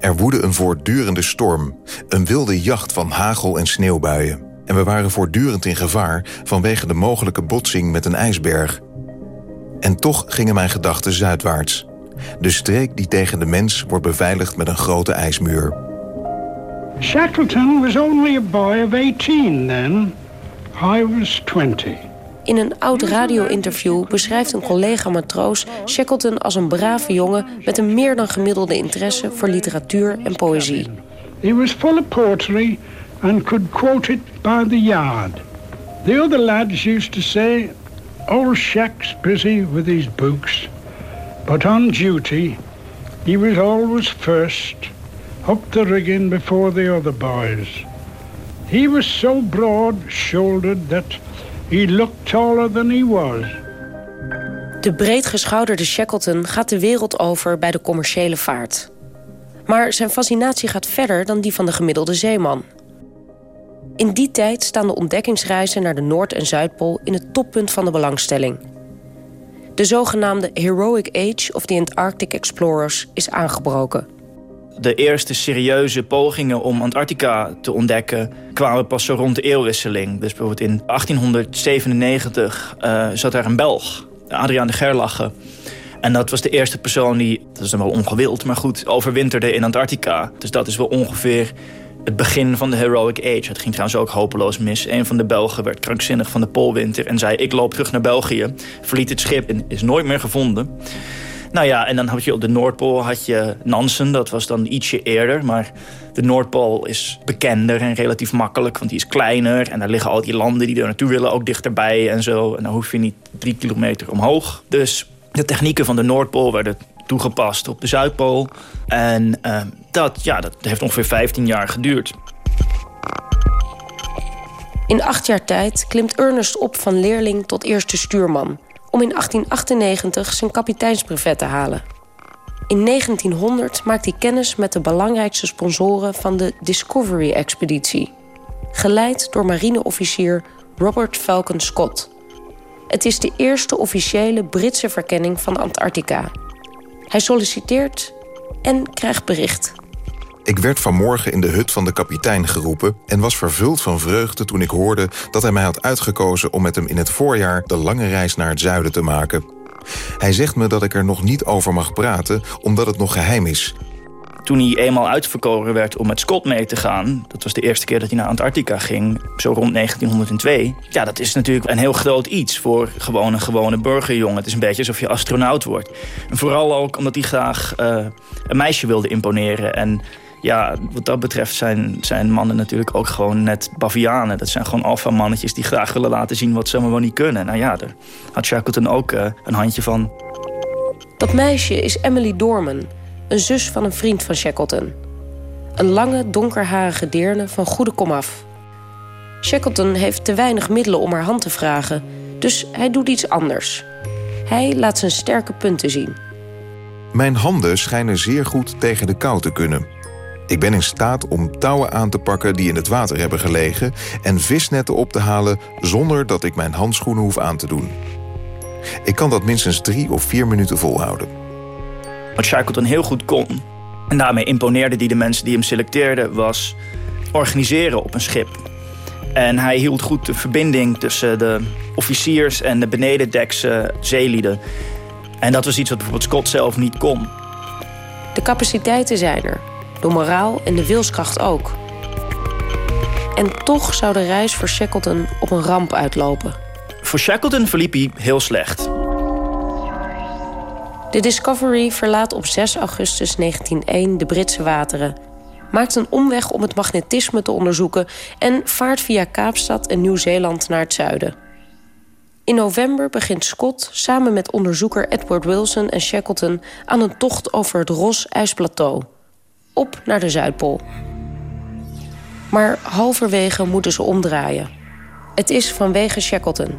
Er woedde een voortdurende storm, een wilde jacht van hagel en sneeuwbuien... en we waren voortdurend in gevaar vanwege de mogelijke botsing met een ijsberg. En toch gingen mijn gedachten zuidwaarts... De streek die tegen de mens wordt beveiligd met een grote ijsmuur. Shackleton was only a boy of 18 then. I was 20. In een oud radio-interview beschrijft een collega-matroos Shackleton als een brave jongen met een meer dan gemiddelde interesse voor literatuur en poëzie. He was full of poetry and could quote it by the yard. The other lads used to say, "Old Shack's busy with his books." But on duty, he was always first, up the rigging before the other boys. He was so broad-shouldered that he looked taller than he was. De breedgeschouderde Shackleton gaat de wereld over bij de commerciële vaart. Maar zijn fascinatie gaat verder dan die van de gemiddelde zeeman. In die tijd staan de ontdekkingsreizen naar de Noord- en Zuidpool in het toppunt van de belangstelling. De zogenaamde Heroic Age of the Antarctic Explorers is aangebroken. De eerste serieuze pogingen om Antarctica te ontdekken kwamen pas zo rond de eeuwwisseling. Dus bijvoorbeeld in 1897 uh, zat daar een Belg, Adriaan de Gerlache. En dat was de eerste persoon die, dat is dan wel ongewild, maar goed, overwinterde in Antarctica. Dus dat is wel ongeveer het begin van de heroic age. Het ging trouwens ook hopeloos mis. Een van de Belgen werd krankzinnig van de poolwinter... en zei, ik loop terug naar België. Verliet het schip en is nooit meer gevonden. Nou ja, en dan had je op de Noordpool had je Nansen. Dat was dan ietsje eerder. Maar de Noordpool is bekender en relatief makkelijk. Want die is kleiner. En daar liggen al die landen die er naartoe willen ook dichterbij en zo. En dan hoef je niet drie kilometer omhoog. Dus de technieken van de Noordpool werden toegepast op de Zuidpool. En uh, dat, ja, dat heeft ongeveer 15 jaar geduurd. In acht jaar tijd klimt Ernest op van leerling tot eerste stuurman... om in 1898 zijn kapiteinsbrevet te halen. In 1900 maakt hij kennis met de belangrijkste sponsoren van de Discovery-expeditie. Geleid door marineofficier Robert Falcon Scott. Het is de eerste officiële Britse verkenning van Antarctica. Hij solliciteert en krijgt bericht. Ik werd vanmorgen in de hut van de kapitein geroepen... en was vervuld van vreugde toen ik hoorde dat hij mij had uitgekozen... om met hem in het voorjaar de lange reis naar het zuiden te maken. Hij zegt me dat ik er nog niet over mag praten, omdat het nog geheim is. Toen hij eenmaal uitverkoren werd om met Scott mee te gaan... dat was de eerste keer dat hij naar Antarctica ging, zo rond 1902... ja, dat is natuurlijk een heel groot iets voor gewoon een gewone burgerjongen. Het is een beetje alsof je astronaut wordt. En vooral ook omdat hij graag uh, een meisje wilde imponeren... en ja, wat dat betreft zijn, zijn mannen natuurlijk ook gewoon net bavianen. Dat zijn gewoon alfamannetjes die graag willen laten zien wat ze allemaal niet kunnen. Nou ja, daar had Shackleton ook uh, een handje van. Dat meisje is Emily Dorman, een zus van een vriend van Shackleton. Een lange, donkerharige deerne van goede komaf. Shackleton heeft te weinig middelen om haar hand te vragen, dus hij doet iets anders. Hij laat zijn sterke punten zien. Mijn handen schijnen zeer goed tegen de kou te kunnen. Ik ben in staat om touwen aan te pakken die in het water hebben gelegen... en visnetten op te halen zonder dat ik mijn handschoenen hoef aan te doen. Ik kan dat minstens drie of vier minuten volhouden. Wat Shackleton heel goed kon, en daarmee imponeerde hij de mensen die hem selecteerden... was organiseren op een schip. En hij hield goed de verbinding tussen de officiers en de benedendekse zeelieden. En dat was iets wat bijvoorbeeld Scott zelf niet kon. De capaciteiten zijn er, de moraal en de wilskracht ook. En toch zou de reis voor Shackleton op een ramp uitlopen. Voor Shackleton verliep hij heel slecht. De Discovery verlaat op 6 augustus 1901 de Britse wateren... maakt een omweg om het magnetisme te onderzoeken... en vaart via Kaapstad en Nieuw-Zeeland naar het zuiden. In november begint Scott samen met onderzoeker Edward Wilson en Shackleton... aan een tocht over het Ross-ijsplateau op naar de Zuidpool. Maar halverwege moeten ze omdraaien. Het is vanwege Shackleton.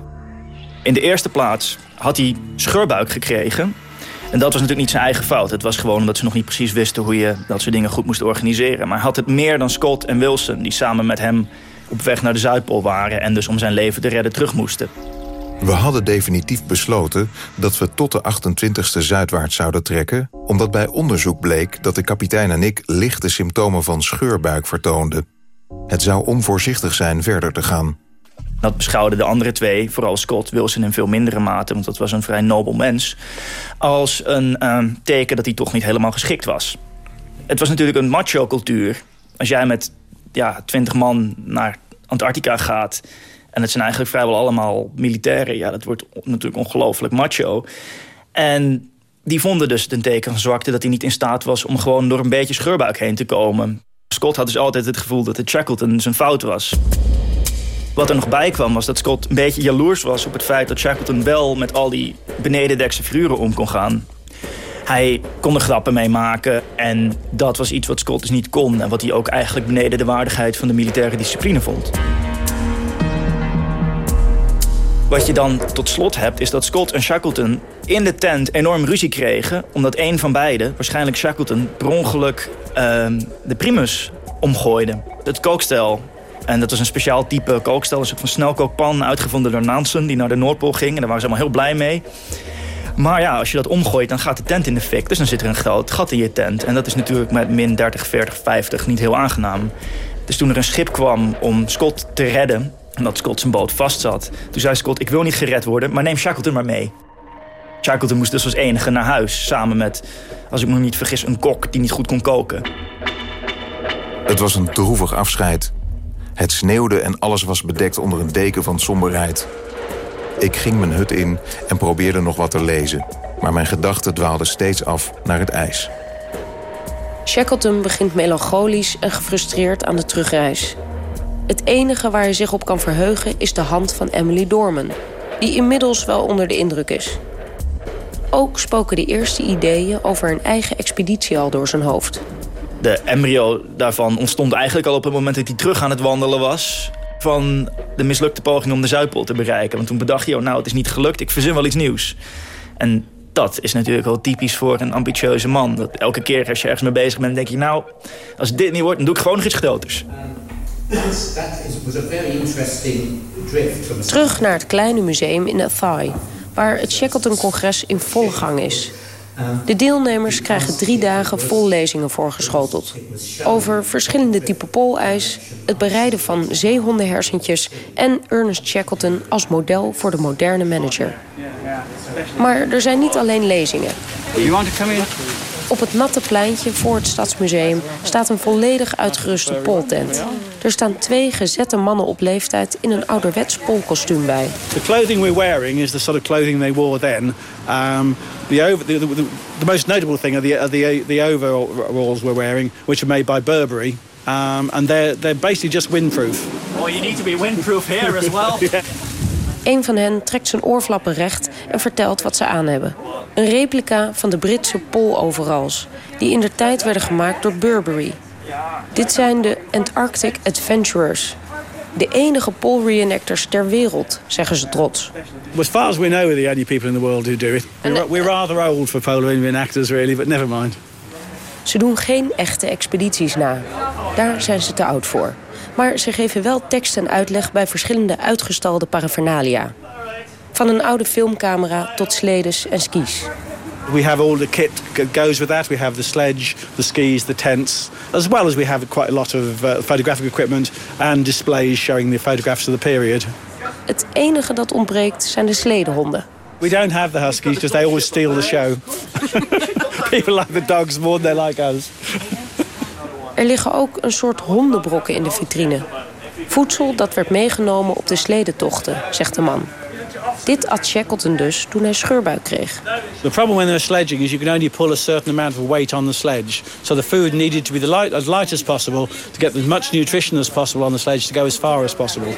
In de eerste plaats had hij scheurbuik gekregen. En dat was natuurlijk niet zijn eigen fout. Het was gewoon omdat ze nog niet precies wisten hoe je dat soort dingen goed moest organiseren. Maar had het meer dan Scott en Wilson, die samen met hem op weg naar de Zuidpool waren en dus om zijn leven te redden terug moesten. We hadden definitief besloten dat we tot de 28e zuidwaarts zouden trekken... omdat bij onderzoek bleek dat de kapitein en ik lichte symptomen van scheurbuik vertoonden. Het zou onvoorzichtig zijn verder te gaan. Dat beschouwden de andere twee, vooral Scott Wilson in veel mindere mate... want dat was een vrij nobel mens, als een uh, teken dat hij toch niet helemaal geschikt was. Het was natuurlijk een macho-cultuur. Als jij met ja, 20 man naar Antarctica gaat en het zijn eigenlijk vrijwel allemaal militairen. Ja, dat wordt natuurlijk ongelooflijk macho. En die vonden dus ten teken van zwakte dat hij niet in staat was... om gewoon door een beetje scheurbuik heen te komen. Scott had dus altijd het gevoel dat het Shackleton zijn fout was. Wat er nog bij kwam was dat Scott een beetje jaloers was op het feit dat Shackleton wel met al die benedendekse figuren om kon gaan. Hij kon er grappen mee maken en dat was iets wat Scott dus niet kon... en wat hij ook eigenlijk beneden de waardigheid van de militaire discipline vond. Wat je dan tot slot hebt, is dat Scott en Shackleton in de tent enorm ruzie kregen... omdat een van beiden, waarschijnlijk Shackleton, per ongeluk uh, de primus omgooide. Het kookstel. En dat was een speciaal type kookstel, een soort van snelkookpan... uitgevonden door Nansen, die naar de Noordpool ging. En daar waren ze allemaal heel blij mee. Maar ja, als je dat omgooit, dan gaat de tent in de fik. Dus dan zit er een groot gat in je tent. En dat is natuurlijk met min 30, 40, 50 niet heel aangenaam. Dus toen er een schip kwam om Scott te redden omdat Scott zijn boot vast zat. Toen zei Scott, ik wil niet gered worden, maar neem Shackleton maar mee. Shackleton moest dus als enige naar huis. Samen met, als ik me niet vergis, een kok die niet goed kon koken. Het was een droevig afscheid. Het sneeuwde en alles was bedekt onder een deken van somberheid. Ik ging mijn hut in en probeerde nog wat te lezen. Maar mijn gedachten dwaalden steeds af naar het ijs. Shackleton begint melancholisch en gefrustreerd aan de terugreis. Het enige waar hij zich op kan verheugen is de hand van Emily Dorman... die inmiddels wel onder de indruk is. Ook spoken de eerste ideeën over een eigen expeditie al door zijn hoofd. De embryo daarvan ontstond eigenlijk al op het moment dat hij terug aan het wandelen was... van de mislukte poging om de Zuidpool te bereiken. Want toen bedacht hij, oh, nou, het is niet gelukt, ik verzin wel iets nieuws. En dat is natuurlijk wel typisch voor een ambitieuze man. Dat elke keer als je ergens mee bezig bent, denk je... nou, als dit niet wordt, dan doe ik gewoon nog iets groters. Terug naar het kleine museum in Athy, waar het Shackleton-congres in volle gang is. De deelnemers krijgen drie dagen vol lezingen voorgeschoteld. Over verschillende typen poolijs, het bereiden van zeehondenhersentjes... en Ernest Shackleton als model voor de moderne manager. Maar er zijn niet alleen lezingen. Op het natte pleintje voor het Stadsmuseum staat een volledig uitgeruste poltent. Er staan twee gezette mannen op leeftijd in een ouderwets polkostuum bij. The clothing we're wearing is the sort of clothing they wore then. Um, the, over, the, the, the, most notable thing are the, are the, the overalls we're wearing, which are made by Burberry. Um, and they're, they're basically just windproof. Oh, you need to be windproof here as well. yeah. Een van hen trekt zijn oorflappen recht en vertelt wat ze aan hebben. Een replica van de Britse poloverals, die in de tijd werden gemaakt door Burberry. Dit zijn de Antarctic Adventurers. De enige pole reenactors ter wereld, zeggen ze trots. As far as we know, we're the only people in the world who do it. We're, we're rather old for pole reenactors, really, but never mind. Ze doen geen echte expedities na. Daar zijn ze te oud voor. Maar ze geven wel tekst en uitleg bij verschillende uitgestalde paraphernalia. Van een oude filmcamera tot sledes en skis. We have all the kit goes with that. We have the sledge, the skis, the tents, as well as we have quite a lot of uh, photographic equipment and displays showing the photographs of the period. Het enige dat ontbreekt zijn de sledehonden. We don't have the huskies because they always steal the show. People like the dogs more than they like us. Er liggen ook een soort hondenbrokken in de vitrine. Voedsel dat werd meegenomen op de sledetochten, zegt de man. Dit at Shackleton dus toen hij scheurbuik kreeg. The problem when they're sledging is you can only pull a certain amount of weight on the sledge. So the food needed to be the light, as light as possible to get as much nutrition as possible on the sledge to go as far as possible.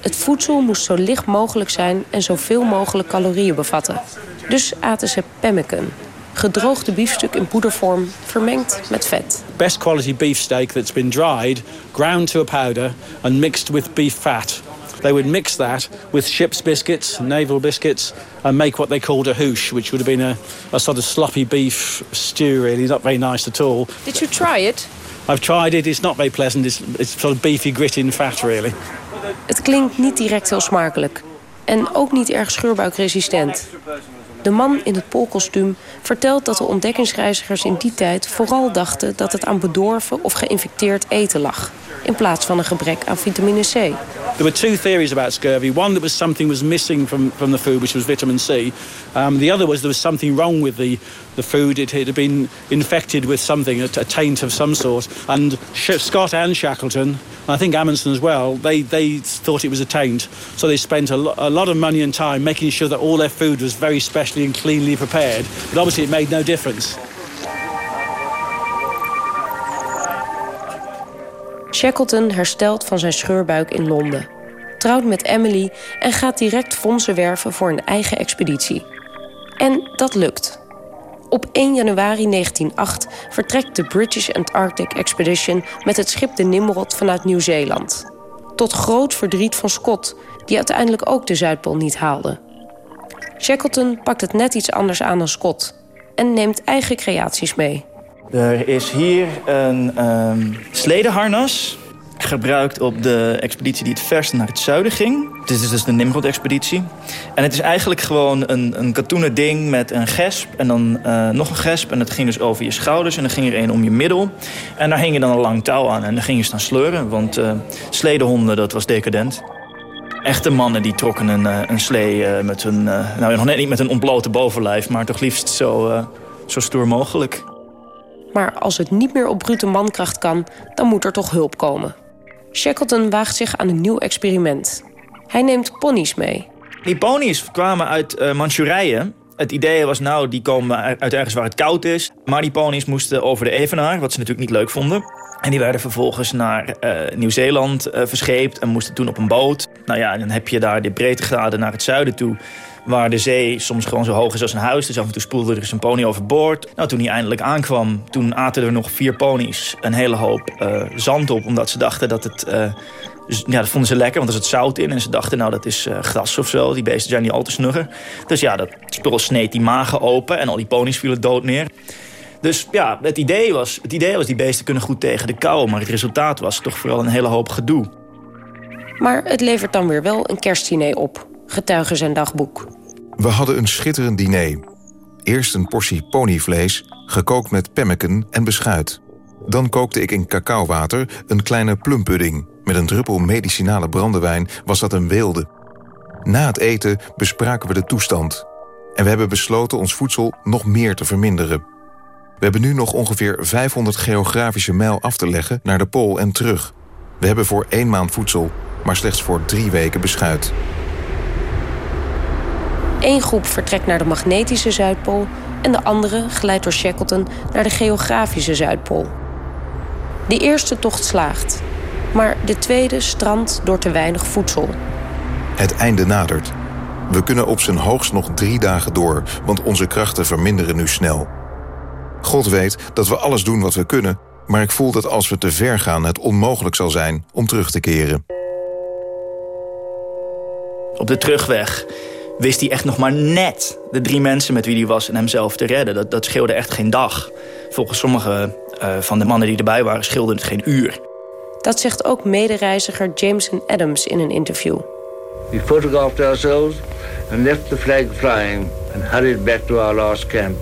Het voedsel moest zo licht mogelijk zijn en zoveel mogelijk calorieën bevatten. Dus aten ze pemmican, gedroogde biefstuk in poedervorm, vermengd met vet. Best quality beefsteak that's been dried, ground to a powder and mixed with beef fat. They would mix that with ship's biscuits, naval biscuits, and make what they called a hoosh, which would have been a, a sort of sloppy beef stew, really, not very nice at all. Did you try it? I've tried it, it's not very pleasant. It's, it's sort of beefy grit in fat, really. Het klinkt niet direct heel smakelijk. En ook niet erg scheurbuikresistent. De man in het polkostuum vertelt dat de ontdekkingsreizigers in die tijd vooral dachten dat het aan bedorven of geïnfecteerd eten lag, in plaats van een gebrek aan vitamine C. There were two theories about scurvy. One that was something was missing from, from the food, which was vitamin C. Um, the other was there was something wrong with the, the food. It had been infected with something, a, taint of some sort. And Sh Scott and Shackleton, I think Amundsen as well, they, they thought it was a taint. So they spent a, lo a lot of money and time making sure that all their food was very specially and cleanly prepared. But obviously it made no difference. Shackleton herstelt van zijn scheurbuik in Londen. Trouwt met Emily en gaat direct fondsen werven voor een eigen expeditie. En dat lukt. Op 1 januari 1908 vertrekt de British Antarctic Expedition... met het schip de Nimrod vanuit Nieuw-Zeeland. Tot groot verdriet van Scott, die uiteindelijk ook de Zuidpool niet haalde. Shackleton pakt het net iets anders aan dan Scott... en neemt eigen creaties mee. Er is hier een um, sledeharnas gebruikt op de expeditie die het verst naar het zuiden ging. Dit is dus de Nimrod-expeditie. En het is eigenlijk gewoon een, een katoenen ding met een gesp en dan uh, nog een gesp. En dat ging dus over je schouders en dan ging er een om je middel. En daar hing je dan een lang touw aan en dan ging je staan sleuren. Want uh, sledehonden, dat was decadent. Echte mannen die trokken een, uh, een slee met hun... Nou, nog net niet met een ontblote bovenlijf... maar toch liefst zo, zo stoer mogelijk. Maar als het niet meer op brute mankracht kan... dan moet er toch hulp komen. Shackleton waagt zich aan een nieuw experiment. Hij neemt ponies mee. Die ponies kwamen uit uh, Manchurije. Het idee was nou, die komen uit ergens waar het koud is. Maar die ponies moesten over de Evenaar, wat ze natuurlijk niet leuk vonden. En die werden vervolgens naar uh, Nieuw-Zeeland uh, verscheept en moesten toen op een boot. Nou ja, en dan heb je daar de breedtegraden naar het zuiden toe waar de zee soms gewoon zo hoog is als een huis. Dus af en toe spoelde er eens een pony overboord. Nou, toen hij eindelijk aankwam, toen aten er nog vier ponies een hele hoop uh, zand op... omdat ze dachten dat het uh, Dus ja, dat vonden ze lekker, want er zat zout in. En ze dachten, nou, dat is uh, gras of zo. Die beesten zijn niet al te snugger. Dus ja, dat spul sneed die magen open en al die ponies vielen dood neer. Dus ja, het idee, was, het idee was die beesten kunnen goed tegen de kou. Maar het resultaat was toch vooral een hele hoop gedoe. Maar het levert dan weer wel een kerstdiner op. Getuigen zijn dagboek. We hadden een schitterend diner. Eerst een portie ponyvlees, gekookt met pemmeken en beschuit. Dan kookte ik in cacaowater een kleine plumpudding. Met een druppel medicinale brandewijn was dat een weelde. Na het eten bespraken we de toestand. En we hebben besloten ons voedsel nog meer te verminderen. We hebben nu nog ongeveer 500 geografische mijl af te leggen naar de Pool en terug. We hebben voor één maand voedsel, maar slechts voor drie weken beschuit. Eén groep vertrekt naar de magnetische Zuidpool... en de andere glijdt door Shackleton naar de geografische Zuidpool. De eerste tocht slaagt, maar de tweede strandt door te weinig voedsel. Het einde nadert. We kunnen op zijn hoogst nog drie dagen door, want onze krachten verminderen nu snel. God weet dat we alles doen wat we kunnen, maar ik voel dat als we te ver gaan het onmogelijk zal zijn om terug te keren. Op de terugweg wist hij echt nog maar net de drie mensen met wie hij was en hemzelf te redden. Dat, dat scheelde echt geen dag. Volgens sommige uh, van de mannen die erbij waren scheelde het geen uur. Dat zegt ook medereiziger Jameson Adams in een interview. We photographed ourselves and left the flag flying and hurried back to our last camp.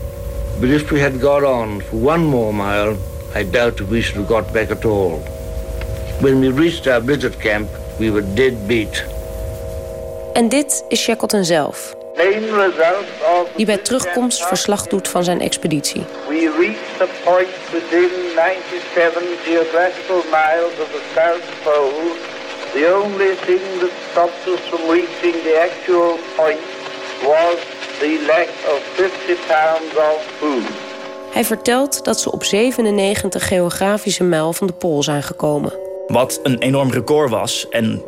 But if we had got on for one more mile, I doubt if we should have got back at all. When we reached our visit camp, we were dead beat. En dit is Shackleton zelf. Die bij terugkomst verslag doet van zijn expeditie. We reached a point within 97 geographical miles of the South Pole. The only thing that stopped us from reaching the actual point was the lack of 50 pounds of food. Hij vertelt dat ze op 97 geografische mijl van de Pool zijn gekomen. Wat een enorm record was en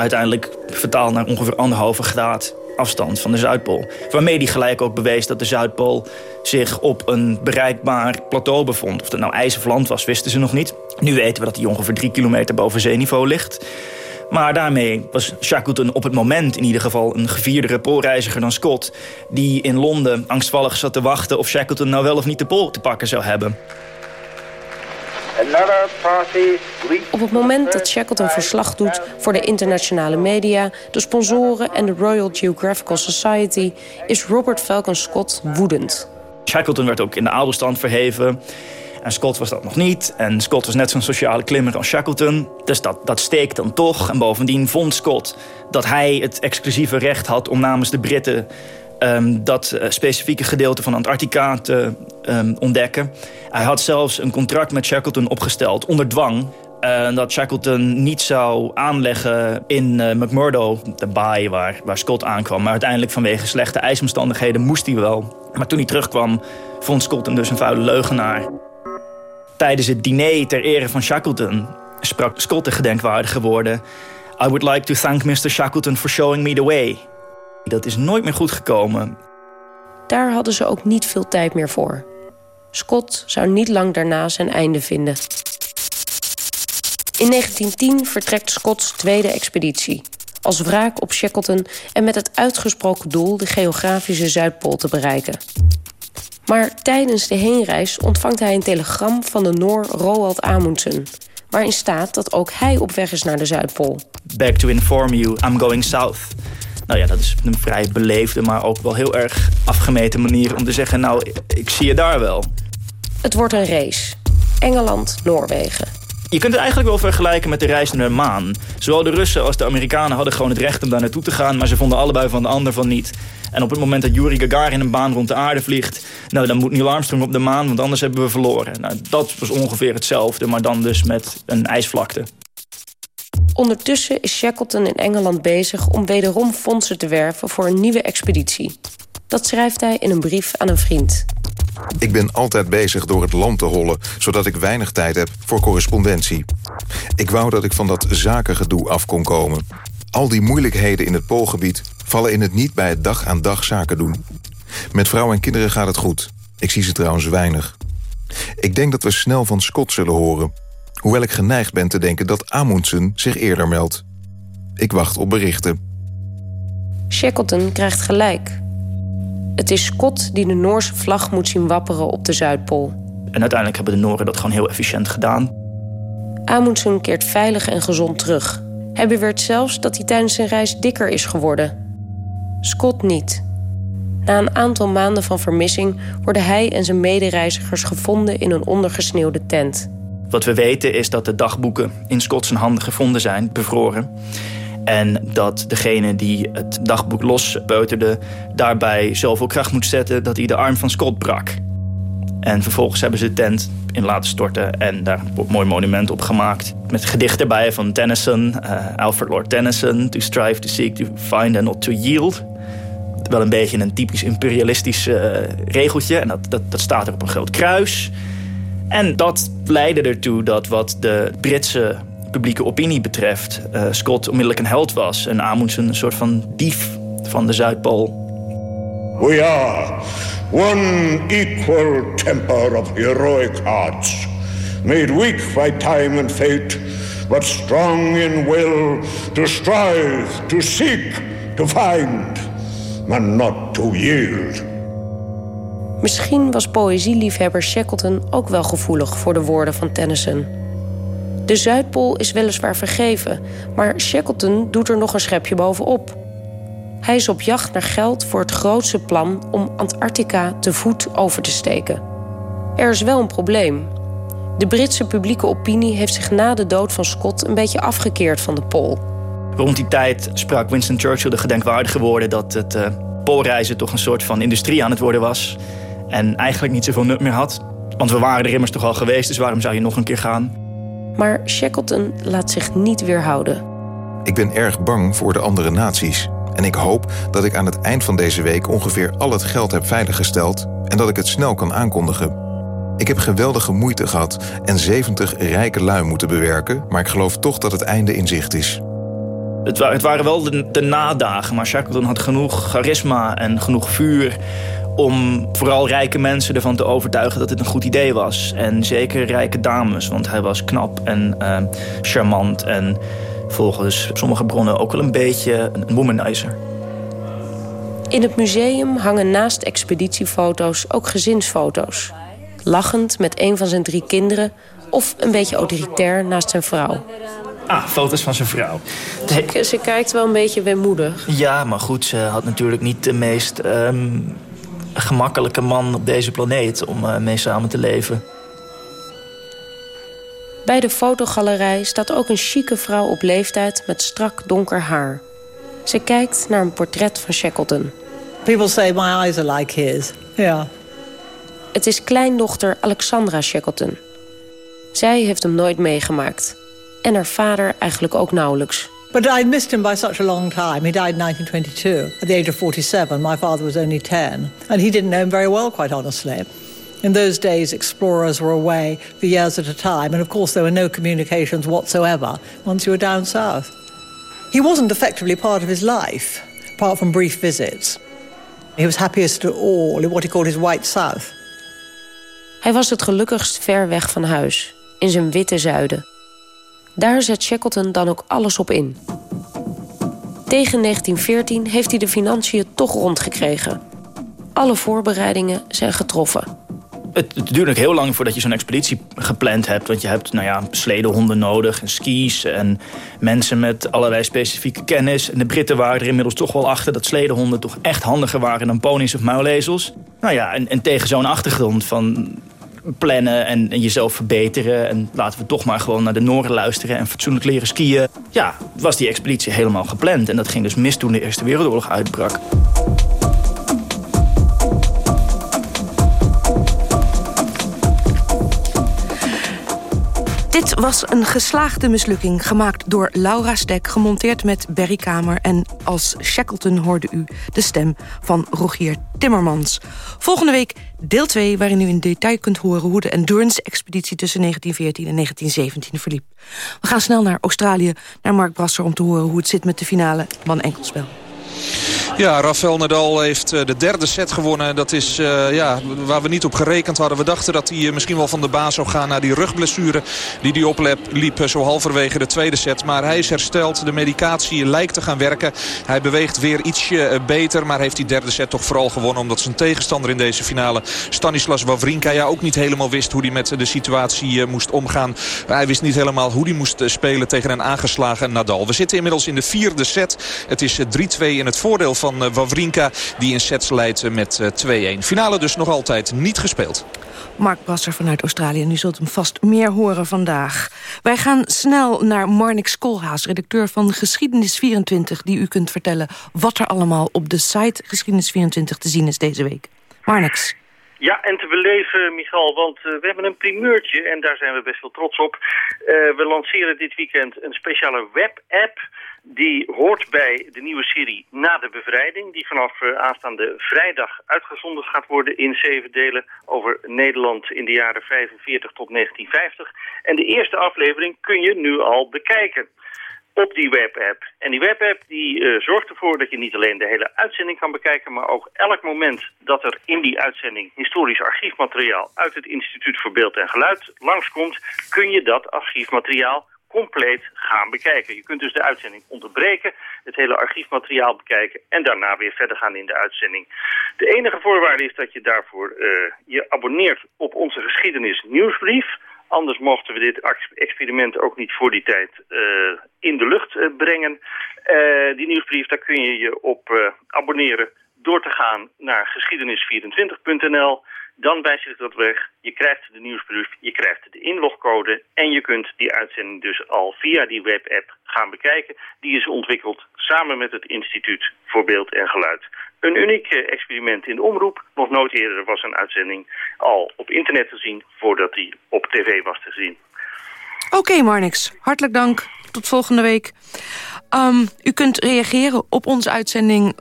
uiteindelijk vertaald naar ongeveer anderhalve graad afstand van de Zuidpool. Waarmee hij gelijk ook bewees dat de Zuidpool zich op een bereikbaar plateau bevond. Of dat nou ijs of land was, wisten ze nog niet. Nu weten we dat hij ongeveer drie kilometer boven zeeniveau ligt. Maar daarmee was Shackleton op het moment in ieder geval een gevierde poolreiziger dan Scott... die in Londen angstvallig zat te wachten of Shackleton nou wel of niet de pool te pakken zou hebben. Op het moment dat Shackleton verslag doet voor de internationale media... de sponsoren en de Royal Geographical Society... is Robert Falcon Scott woedend. Shackleton werd ook in de adelstand verheven... En Scott was dat nog niet. En Scott was net zo'n sociale klimmer als Shackleton. Dus dat, dat steekt dan toch. En bovendien vond Scott dat hij het exclusieve recht had... om namens de Britten um, dat uh, specifieke gedeelte van Antarctica te um, ontdekken. Hij had zelfs een contract met Shackleton opgesteld onder dwang. Uh, dat Shackleton niet zou aanleggen in uh, McMurdo, de baai waar, waar Scott aankwam. Maar uiteindelijk vanwege slechte ijsomstandigheden moest hij wel. Maar toen hij terugkwam, vond Scott hem dus een vuile leugenaar. Tijdens het diner ter ere van Shackleton sprak Scott de gedenkwaardige woorden... I would like to thank Mr. Shackleton for showing me the way. Dat is nooit meer goed gekomen. Daar hadden ze ook niet veel tijd meer voor. Scott zou niet lang daarna zijn einde vinden. In 1910 vertrekt Scotts tweede expeditie. Als wraak op Shackleton en met het uitgesproken doel de geografische Zuidpool te bereiken. Maar tijdens de heenreis ontvangt hij een telegram van de Noor Roald Amundsen... waarin staat dat ook hij op weg is naar de Zuidpool. Back to inform you, I'm going south. Nou ja, dat is een vrij beleefde, maar ook wel heel erg afgemeten manier om te zeggen... nou, ik zie je daar wel. Het wordt een race. Engeland, Noorwegen. Je kunt het eigenlijk wel vergelijken met de reis naar de maan. Zowel de Russen als de Amerikanen hadden gewoon het recht om daar naartoe te gaan... maar ze vonden allebei van de ander van niet. En op het moment dat Yuri Gagarin een baan rond de aarde vliegt... nou, dan moet Neil Armstrong op de maan, want anders hebben we verloren. Nou, dat was ongeveer hetzelfde, maar dan dus met een ijsvlakte. Ondertussen is Shackleton in Engeland bezig om wederom fondsen te werven voor een nieuwe expeditie. Dat schrijft hij in een brief aan een vriend. Ik ben altijd bezig door het land te hollen, zodat ik weinig tijd heb voor correspondentie. Ik wou dat ik van dat zakengedoe af kon komen. Al die moeilijkheden in het Poolgebied vallen in het niet bij het dag aan dag zaken doen. Met vrouw en kinderen gaat het goed. Ik zie ze trouwens weinig. Ik denk dat we snel van Scott zullen horen. Hoewel ik geneigd ben te denken dat Amundsen zich eerder meldt. Ik wacht op berichten. Shackleton krijgt gelijk. Het is Scott die de Noorse vlag moet zien wapperen op de Zuidpool. En uiteindelijk hebben de Noren dat gewoon heel efficiënt gedaan. Amundsen keert veilig en gezond terug. Hij beweert zelfs dat hij tijdens zijn reis dikker is geworden. Scott niet. Na een aantal maanden van vermissing worden hij en zijn medereizigers gevonden in een ondergesneeuwde tent. Wat we weten is dat de dagboeken in Scott zijn handen gevonden zijn, bevroren. En dat degene die het dagboek lospeuterde... daarbij zoveel kracht moet zetten dat hij de arm van Scott brak. En vervolgens hebben ze de tent in laten storten en daar een mooi monument op gemaakt. Met gedichten erbij van Tennyson, uh, Alfred Lord Tennyson... To strive, to seek, to find and not to yield. Wel een beetje een typisch imperialistisch uh, regeltje. En dat, dat staat er op een groot kruis. En dat leidde ertoe dat wat de Britse publieke opinie betreft... Uh, Scott onmiddellijk een held was. En Amundsen een soort van dief van de Zuidpool. We are one equal temper of heroic hearts, made weak by time and fate, but strong in will to strive, to seek, to find, and not to yield. Misschien was poëzieliefhebber Shackleton ook wel gevoelig voor de woorden van Tennyson. De Zuidpool is weliswaar vergeven, maar Shackleton doet er nog een schepje bovenop. Hij is op jacht naar geld voor het grootste plan om Antarctica te voet over te steken. Er is wel een probleem. De Britse publieke opinie heeft zich na de dood van Scott een beetje afgekeerd van de Pool. Rond die tijd sprak Winston Churchill de gedenkwaardige woorden dat het uh, poolreizen toch een soort van industrie aan het worden was. En eigenlijk niet zoveel nut meer had. Want we waren er immers toch al geweest, dus waarom zou je nog een keer gaan? Maar Shackleton laat zich niet weerhouden. Ik ben erg bang voor de andere naties. En ik hoop dat ik aan het eind van deze week ongeveer al het geld heb veiliggesteld en dat ik het snel kan aankondigen. Ik heb geweldige moeite gehad en 70 rijke lui moeten bewerken, maar ik geloof toch dat het einde in zicht is. Het, het waren wel de, de nadagen, maar Shackleton had genoeg charisma en genoeg vuur om vooral rijke mensen ervan te overtuigen dat het een goed idee was. En zeker rijke dames, want hij was knap en uh, charmant en volgens sommige bronnen ook wel een beetje een womanizer. In het museum hangen naast expeditiefoto's ook gezinsfoto's. Lachend met een van zijn drie kinderen of een beetje autoritair naast zijn vrouw. Ah, foto's van zijn vrouw. Ze, ze kijkt wel een beetje weemoedig. Ja, maar goed, ze had natuurlijk niet de meest um, gemakkelijke man op deze planeet om uh, mee samen te leven. Bij de fotogalerij staat ook een chique vrouw op leeftijd met strak donker haar. Ze kijkt naar een portret van Shackleton. People say my eyes are like his. Yeah. Het is kleindochter Alexandra Shackleton. Zij heeft hem nooit meegemaakt. En haar vader eigenlijk ook nauwelijks. But I missed him by such a long time. He died in 1922. At the age of 47, my father was only 10. And he didn't know him very well, quite honestly. In those days, explorers were away for years at a time, and of course, there were no communications whatsoever once you were down south. He wasn't effectively part of his life, apart from brief visits. He was happiest of all in what he called his white south. Hij was het gelukkigst ver weg van huis, in zijn witte zuiden. Daar zet Shackleton dan ook alles op in. Tegen 1914 heeft hij de financiën toch rondgekregen. Alle voorbereidingen zijn getroffen het, het duurt ook heel lang voordat je zo'n expeditie gepland hebt. Want je hebt nou ja, sledehonden nodig en skis en mensen met allerlei specifieke kennis. En de Britten waren er inmiddels toch wel achter dat sledehonden toch echt handiger waren dan ponies of muilezels. Nou ja, en tegen zo'n achtergrond van plannen en, jezelf verbeteren. En laten we toch maar gewoon naar de Noorden luisteren en fatsoenlijk leren skiën. Ja, was die expeditie helemaal gepland. En dat ging dus mis toen de Eerste Wereldoorlog uitbrak. Was een geslaagde mislukking, gemaakt door Laura Stek... gemonteerd met Berry Kamer. En als Shackleton hoorde u de stem van Rogier Timmermans. Volgende week deel 2, waarin u in detail kunt horen... hoe de Endurance-expeditie tussen 1914 en 1917 verliep. We gaan snel naar Australië, naar Mark Brasser... om te horen hoe het zit met de finale man-enkelspel. Ja, Rafael Nadal heeft de derde set gewonnen. Dat is ja, waar we niet op gerekend hadden. We dachten dat hij misschien wel van de baas zou gaan naar die rugblessure die hij opliep zo halverwege de tweede set. Maar hij is hersteld. De medicatie lijkt te gaan werken. Hij beweegt weer ietsje beter. Maar heeft die derde set toch vooral gewonnen. Omdat zijn tegenstander in deze finale, Stanislas Wawrinka... ja ook niet helemaal wist hoe hij met de situatie moest omgaan. Hij wist niet helemaal hoe hij moest spelen tegen een aangeslagen Nadal. We zitten inmiddels in de vierde set. Het is 3-2 in het voordeel van Wawrinka. Die in sets leidt met 2-1. Finale dus nog altijd niet gespeeld. Mark Brasser vanuit Australië. Nu zult hem vast meer horen vandaag. Wij gaan snel naar Marnix Koolhaas, redacteur van Geschiedenis24... die u kunt vertellen wat er allemaal op de site Geschiedenis24 te zien is deze week. Marnix. Ja, en te beleven, Michal, want uh, we hebben een primeurtje en daar zijn we best wel trots op. Uh, we lanceren dit weekend een speciale webapp die hoort bij de nieuwe serie Na de Bevrijding... die vanaf uh, aanstaande vrijdag uitgezonden gaat worden in zeven delen... over Nederland in de jaren 45 tot 1950. En de eerste aflevering kun je nu al bekijken op die webapp. En die webapp die uh, zorgt ervoor dat je niet alleen de hele uitzending kan bekijken... maar ook elk moment dat er in die uitzending historisch archiefmateriaal... uit het Instituut voor Beeld en Geluid langskomt... kun je dat archiefmateriaal compleet gaan bekijken. Je kunt dus de uitzending onderbreken, het hele archiefmateriaal bekijken... en daarna weer verder gaan in de uitzending. De enige voorwaarde is dat je daarvoor uh, je abonneert op onze geschiedenis nieuwsbrief... Anders mochten we dit experiment ook niet voor die tijd uh, in de lucht uh, brengen. Die nieuwsbrief, daar kun je je op abonneren door te gaan naar geschiedenis24.nl. Dan wijs je dat weg. Je krijgt de nieuwsbrief, je krijgt de inlogcode... en je kunt die uitzending dus al via die webapp gaan bekijken. Die is ontwikkeld samen met het Instituut voor Beeld en Geluid. Een uniek experiment in de omroep. Nog nooit eerder was een uitzending al op internet te zien... voordat die op tv was te zien. Oké, Marnix. Hartelijk dank. Tot volgende week. Um, u kunt reageren op onze uitzending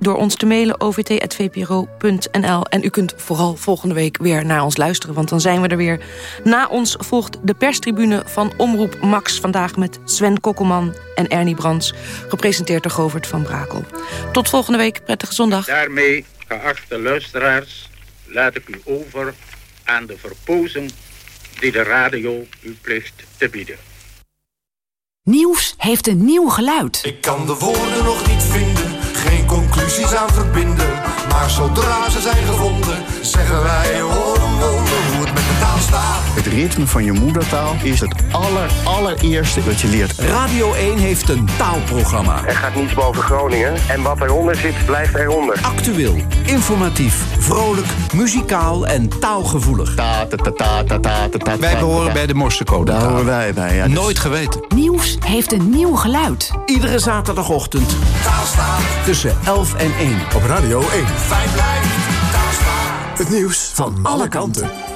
door ons te mailen ovt.vpro.nl. En u kunt vooral volgende week weer naar ons luisteren... want dan zijn we er weer. Na ons volgt de perstribune van Omroep Max... vandaag met Sven Kokkelman en Ernie Brands... gepresenteerd door Govert van Brakel. Tot volgende week, prettige zondag. Daarmee, geachte luisteraars, laat ik u over aan de verpozen... die de radio u plicht te bieden. Nieuws heeft een nieuw geluid. Ik kan de woorden nog niet vinden conclusies aan verbinden. Maar zodra ze zijn gevonden, zeggen wij hoor taal staat. Het ritme van je moedertaal is het aller, allereerste dat je leert. Radio 1 heeft een taalprogramma. Er gaat niets boven Groningen. En wat eronder zit, blijft eronder. Actueel, informatief, vrolijk, muzikaal en taalgevoelig. Ta, ta, ta, ta, ta, ta, ta, wij behoren bij de Morsecode. Daar horen wij bij, ja. Nooit geweten. Nieuws heeft een nieuw geluid. Iedere zaterdagochtend. Taalstaan. Tussen 11 en 1. Op Radio 1. Fijn blijft. Taalstaan. Het nieuws van alle kanten.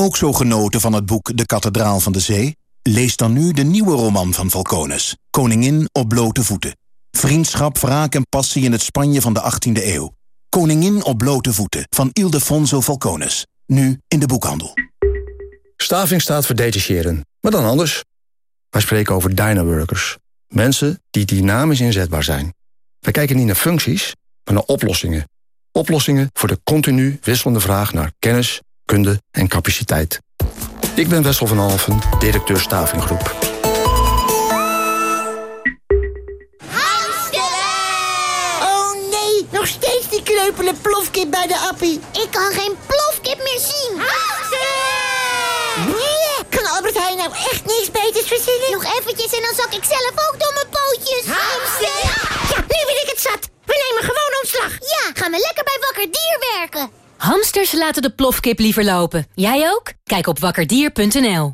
Ook zo genoten van het boek De Kathedraal van de Zee? Lees dan nu de nieuwe roman van Falcones. Koningin op blote voeten. Vriendschap, wraak en passie in het Spanje van de 18e eeuw. Koningin op blote voeten van Ildefonso Falcones. Nu in de boekhandel. Staving staat voor detacheren, maar dan anders. Wij spreken over dynaworkers. Mensen die dynamisch inzetbaar zijn. Wij kijken niet naar functies, maar naar oplossingen. Oplossingen voor de continu wisselende vraag naar kennis, kunde en capaciteit. Ik ben Wessel van Alfen, directeur Stavinggroep. Oh nee, nog steeds die kreupele plofkip bij de appie. Ik kan geen plofkip meer zien. Nee, kan Albert Heijn nou echt niks beters verzinnen? Nog eventjes en dan zak ik zelf ook door mijn pootjes. Hamster! Ja, nu ben ik het zat. We nemen gewoon ontslag. Ja, gaan we lekker bij Wakker Dier werken. Hamsters laten de plofkip liever lopen. Jij ook? Kijk op wakkerdier.nl.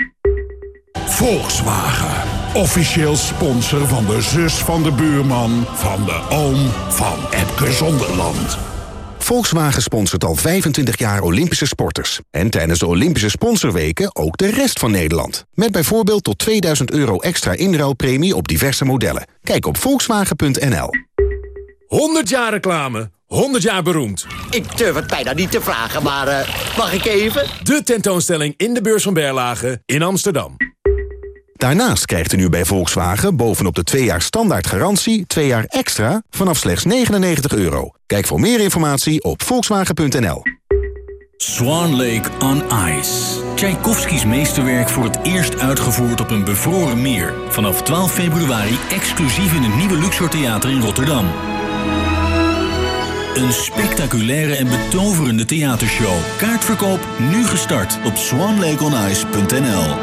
Volkswagen. Officieel sponsor van de zus van de buurman... van de oom van Epke Zonderland. Volkswagen sponsort al 25 jaar Olympische sporters. En tijdens de Olympische sponsorweken ook de rest van Nederland. Met bijvoorbeeld tot 2000 euro extra inruilpremie op diverse modellen. Kijk op volkswagen.nl. 100 jaar reclame. 100 jaar beroemd. Ik durf het bijna niet te vragen, maar uh, mag ik even? De tentoonstelling in de beurs van Berlage in Amsterdam. Daarnaast krijgt u nu bij Volkswagen bovenop de 2 jaar standaard garantie... 2 jaar extra vanaf slechts 99 euro. Kijk voor meer informatie op volkswagen.nl. Swan Lake on Ice. Tchaikovskis meesterwerk voor het eerst uitgevoerd op een bevroren meer. Vanaf 12 februari exclusief in het nieuwe Luxor Theater in Rotterdam. Een spectaculaire en betoverende theatershow. Kaartverkoop nu gestart op swanlakeonice.nl.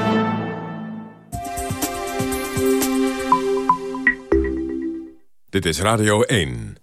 Dit is Radio 1.